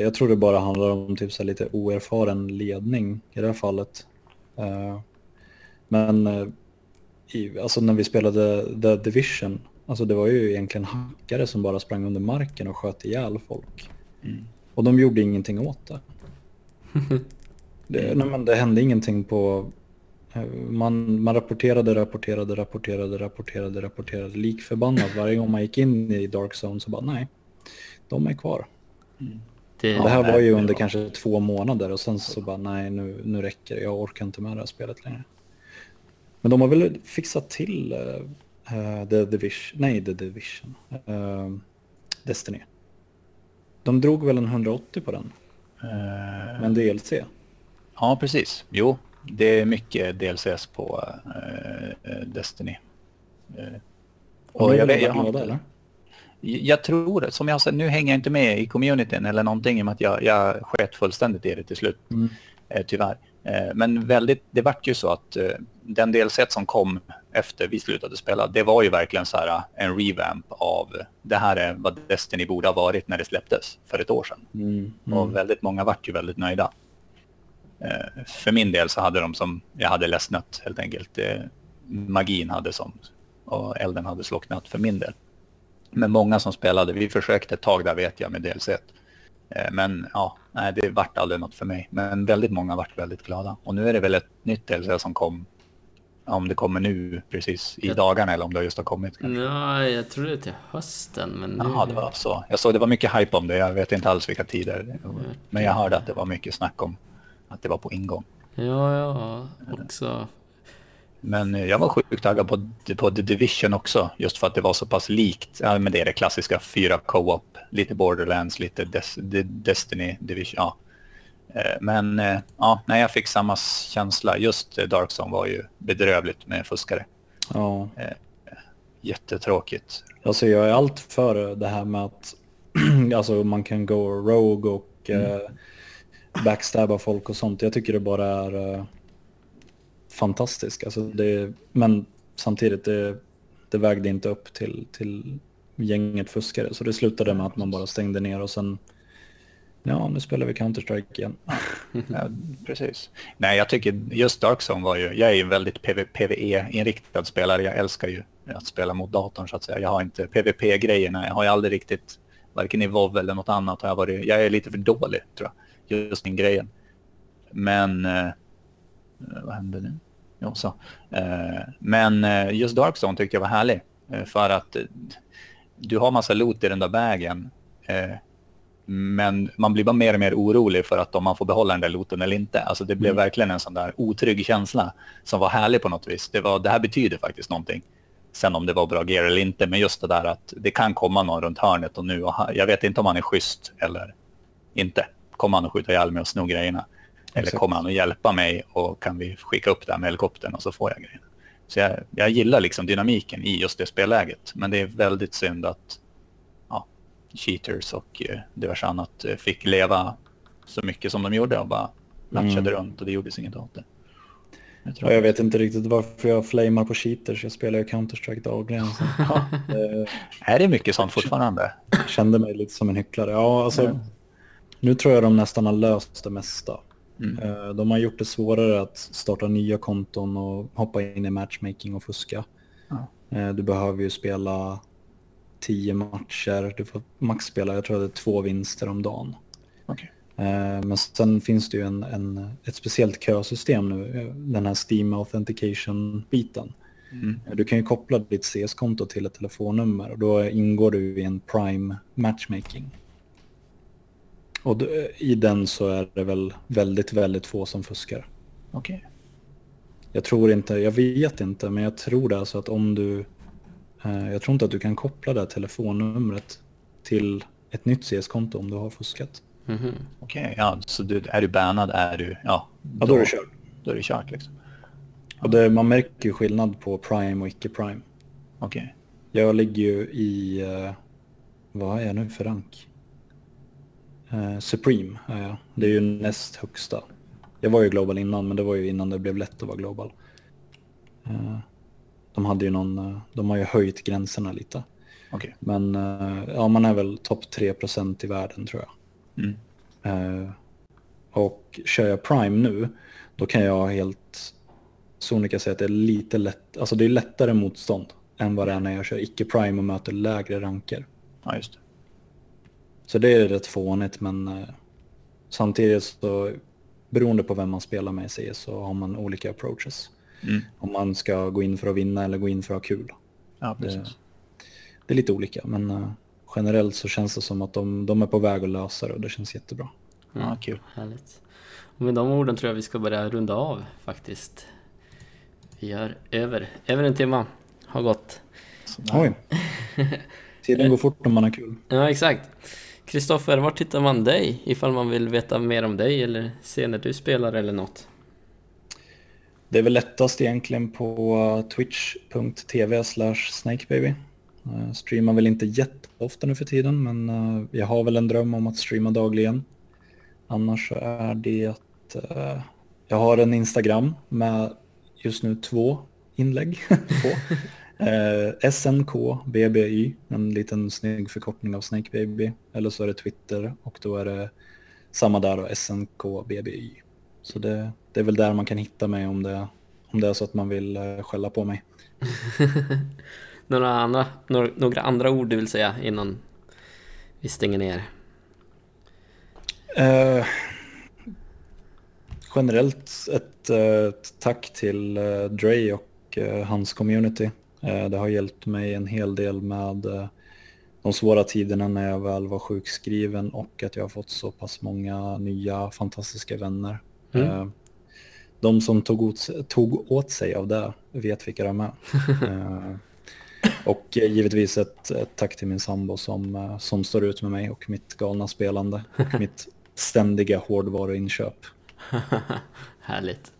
jag tror det bara handlar om typ så lite oerfaren ledning i det här fallet. Eh, men eh, i, alltså när vi spelade The Division, alltså det var ju egentligen hackare som bara sprang under marken och sköt ihjäl folk. Mm. Och de gjorde ingenting åt det. (laughs) det, nej, men det hände ingenting på... Man, man rapporterade, rapporterade, rapporterade, rapporterade, rapporterade lik förbannat. Varje gång man gick in i Dark Zone så bara nej, de är kvar. Mm. Det, det här var ju under kanske två månader och sen så bara nej nu, nu räcker det, jag orkar inte med det här spelet längre. Men de har väl fixat till uh, The Division, nej The Division, uh, Destiny. De drog väl en 180 på den? Uh, Men DLC? Ja, precis. Jo, det är mycket DLCs på uh, Destiny. Uh, och jag, vet, jag har inte... Jag tror, som jag sa, nu hänger jag inte med i communityn eller någonting i och med att jag, jag sket fullständigt i det till slut. Mm. Eh, tyvärr. Eh, men väldigt, det vart ju så att eh, den delset som kom efter vi slutade spela, det var ju verkligen så här eh, en revamp av det här är vad Destiny borde ha varit när det släpptes för ett år sedan. Mm. Mm. Och väldigt många vart ju väldigt nöjda. Eh, för min del så hade de som, jag hade ledsnat helt enkelt. Eh, magin hade som, och elden hade slocknat för min del. Men många som spelade, vi försökte ett tag där vet jag med DLC. Eh, men ja, nej, det vart aldrig något för mig. Men väldigt många vart väldigt glada. Och nu är det väl ett nytt DLC som kom, om det kommer nu precis i jag... dagarna eller om det just har kommit. Kanske. Ja, jag tror det är till hösten. Men nu... Ja, det var så. Jag såg det var mycket hype om det. Jag vet inte alls vilka tider. Men jag hörde att det var mycket snack om att det var på ingång. Ja, ja, också men jag var sjukt taggad på, på The Division också, just för att det var så pass likt. Ja, men det är det klassiska fyra co-op, lite Borderlands, lite Des, Destiny Division. Ja. Eh, men eh, ja, nej, jag fick samma känsla. Just Dark Zone var ju bedrövligt med fuskare. Ja. Eh, jättetråkigt. Alltså jag är allt för det här med att (clears throat) alltså, man kan gå rogue och mm. eh, backstabba folk och sånt. Jag tycker det bara är eh, fantastisk. Alltså det, men samtidigt, det, det vägde inte upp till, till gänget fuskare. Så det slutade med att man bara stängde ner och sen, ja nu spelar vi Counter-Strike igen. (laughs) ja, precis. Nej, jag tycker just Dark Zone var ju, jag är ju en väldigt PVE-inriktad spelare. Jag älskar ju att spela mot datorn så att säga. Jag har inte PVP-grejerna, jag har ju aldrig riktigt, varken i WoW eller något annat har jag varit, jag är lite för dålig tror jag, just den grejen. Men, eh, vad hände nu? Jo, så. Eh, men eh, just Darkstone tyckte jag var härlig. Eh, för att eh, du har massa loot i den där vägen. Eh, men man blir bara mer och mer orolig för att om man får behålla den där looten eller inte. Alltså det blev Mm. verkligen en sån där otrygg känsla som var härlig på något vis. Det, var, det här betyder faktiskt någonting. Sen om det var bra gear eller inte, men just det där att det kan komma någon runt hörnet och nu, och jag vet inte om han är schysst eller inte. Kommer han att skjuta ihjäl mig och sno grejerna? Eller kommer han att hjälpa mig och kan vi skicka upp där med helikoptern och så får jag grejerna. Så jag, jag gillar liksom dynamiken i just det spelläget. Men det är väldigt synd att ja, cheaters och eh, diverse annat eh, fick leva så mycket som de gjorde och bara latchade Mm. runt och det gjordes inget åt det. Jag Ja, jag vet inte riktigt varför jag flamar på cheaters. Jag spelar ju Counter-Strike dagligen. Så. (laughs) Ja. Eh, Är det mycket sånt fortfarande? Jag kände mig lite som en hycklare. Ja, alltså, Ja. Nu tror jag de nästan har löst det mesta. Mm. Eh, De har gjort det svårare att starta nya konton och hoppa in i matchmaking och fuska. Eh, Du behöver ju spela tio matcher. Du får max spela, jag tror det är två vinster om dagen. Okej. Eh, Men sen finns det ju en, en, ett speciellt kösystem nu, den här Steam Authentication-biten. Mm. Du kan ju koppla ditt CS-konto till ett telefonnummer och då ingår du i en Prime Matchmaking. Och då, i den så är det väl väldigt, väldigt få som fuskar. Okej. Jag tror inte, jag vet inte, men jag tror det alltså att om du... Eh, jag tror inte att du kan koppla det här telefonnumret till ett nytt CS-konto om du har fuskat. Mhm. Okej, ja, så du, är du bannad är du, ja. Ja, då är det kört. Då är det kört liksom. Och det, man märker ju skillnad på Prime och icke-Prime. Okej. Jag ligger ju i... Eh, vad är jag nu för rank? Eh, Supreme är jag. Det är ju näst högsta. Jag var ju global innan, men det var ju innan det blev lätt att vara global. Eh, de hade ju någon... Eh, de har ju höjt gränserna lite. Okej. Men ja, man är väl topp 3% i världen tror jag. Mm. Och kör jag Prime nu, då kan jag helt sonika säga att det är lite lätt, alltså det är lättare motstånd än vad det är när jag kör icke-Prime och möter lägre ranker. Ja, just det. Så det är rätt fånigt men eh, samtidigt så beroende på vem man spelar med CS så har man olika approaches. Mm. Om man ska gå in för att vinna eller gå in för att ha kul. Ja, Det, precis. det är lite olika men eh, generellt så känns det som att de, de är på väg att lösa det och det känns jättebra. Mm. Ja, kul. Härligt. Och med de orden tror jag vi ska börja runda av faktiskt. Vi gör över, över en timme. Har gått. Oj. (laughs) Tiden går fort när man har kul. Ja, exakt. Kristoffer, var tittar man dig ifall man vill veta mer om dig eller se när du spelar eller något? Det är väl lättast egentligen på twitch.tv slash snakebaby. Jag eh, Streamar väl inte jätteofta nu för tiden men eh, jag har väl en dröm om att streama dagligen. Annars så är det att eh, jag har en Instagram med just nu två inlägg (laughs) på. Eh, SNKBBY, en liten snygg förkortning av Snakebaby. Eller så är det Twitter och då är det samma där då, SNKBBY. Så det, det är väl där man kan hitta mig om det, om det är så att man vill eh, skälla på mig. (laughs) Några andra, några, några andra ord du vill säga innan vi stänger ner? Eh, generellt ett, eh, ett tack till eh, Dre och eh, hans community. Eh, det har hjälpt mig en hel del med eh, de svåra tiderna när jag väl var sjukskriven och att jag har fått så pass många nya fantastiska vänner. Mm. Eh, de som tog åt, tog åt sig av det vet vilka de är. (laughs) Och givetvis ett, ett tack till min sambo som, som står ut med mig och mitt galna spelande och mitt ständiga hårdvaruinköp. (laughs) Härligt.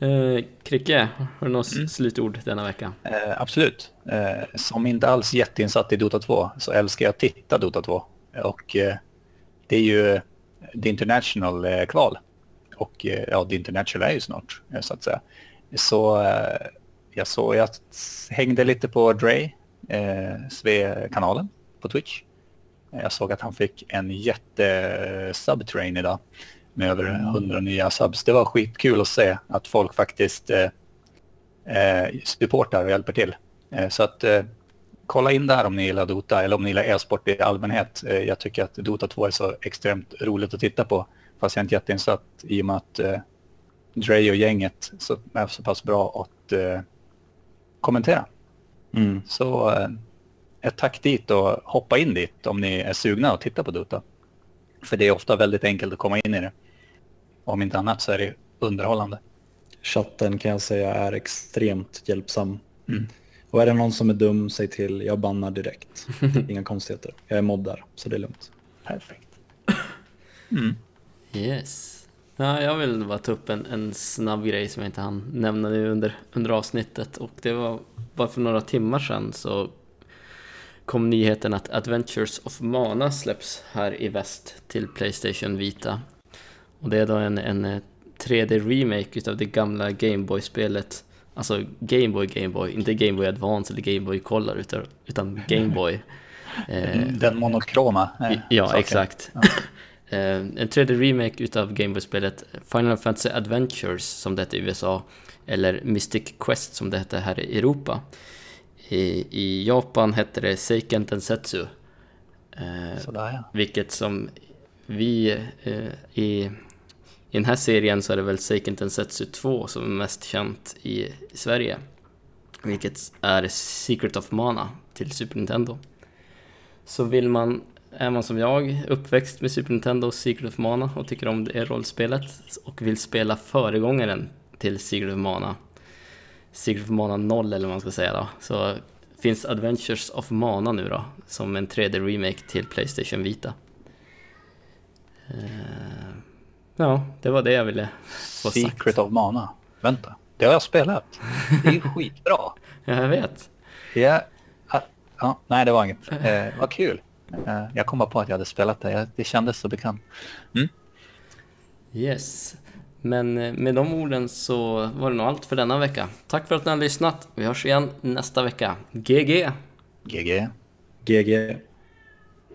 Eh, Kricke, har du något Mm. slutord denna vecka? Eh, absolut. Eh, som inte alls jätteinsatt i Dota 2 så älskar jag att titta Dota 2. Och eh, det är ju The International eh, kval. Och eh, ja, The International är ju snart eh, så att säga. Så eh, jag såg, jag hängde lite på Dre, eh, Sve-kanalen på Twitch. Eh, Jag såg att han fick en jätte subtrain idag med över 100 nya subs. Det var skitkul att se att folk faktiskt eh, eh, supportar och hjälper till. Eh, så att eh, kolla in där om ni gillar Dota eller om ni gillar e-sport i allmänhet. Eh, jag tycker att Dota 2 är så extremt roligt att titta på. Fast jag är inte jätteinsatt i och med att eh, Dre och gänget så, är så pass bra att eh, kommentera. Mm. Så eh, ett tack dit och hoppa in dit om ni är sugna att titta på Dota. För det är ofta väldigt enkelt att komma in i det. Om inte annat så är det underhållande. Chatten kan jag säga är extremt hjälpsam. Och är det någon som är dum, säg till. Jag bannar direkt. (laughs) Inga konstigheter. Jag är moddar, så det är lugnt. Perfekt. Yes. Ja, jag vill bara ta upp en, en snabb grej som jag inte hann nämna nu under, under avsnittet. Och det var bara för några timmar sedan så kom nyheten att Adventures of Mana släpps här i väst till Playstation Vita. Och det är då en, en 3D-remake utav det gamla Gameboy-spelet. Alltså Gameboy, Gameboy, inte Gameboy Advance eller Gameboy Color utan, utan Gameboy. (laughs) Eh, Den monokroma. eh, Ja, saken. exakt. (laughs) Eh, en 3D-remake utav Gameboy-spelet Final Fantasy Adventures som det hette i USA eller Mystic Quest som det hette här i Europa. I, i Japan hette det Seiken Densetsu. Eh, Sådär ja. vilket som vi eh, i, i den här serien så är det väl Seiken Tensetsu 2 som är mest känt i, Sverige. Vilket är Secret of Mana till Super Nintendo. Så vill man, är man som jag, uppväxt med Super Nintendo och Secret of Mana och tycker om det rollspelet och vill spela föregångaren till Secret of Mana, Secret of Mana 0 eller vad man ska säga då, så finns Adventures of Mana nu då, som en 3D-remake till Playstation Vita. Uh... Ja, det var det jag ville få sagt. Secret of Mana. Vänta, det har jag spelat. Det är skitbra. Ja, jag vet. Ja, ah, ja, nej, det var inget. Eh, vad kul. Eh, jag kom bara på att jag hade spelat det. Det kändes så bekant. Mm. Yes. Men eh, med de orden så var det nog allt för denna vecka. Tack för att ni har lyssnat. Vi hörs igen nästa vecka. GG! GG. GG.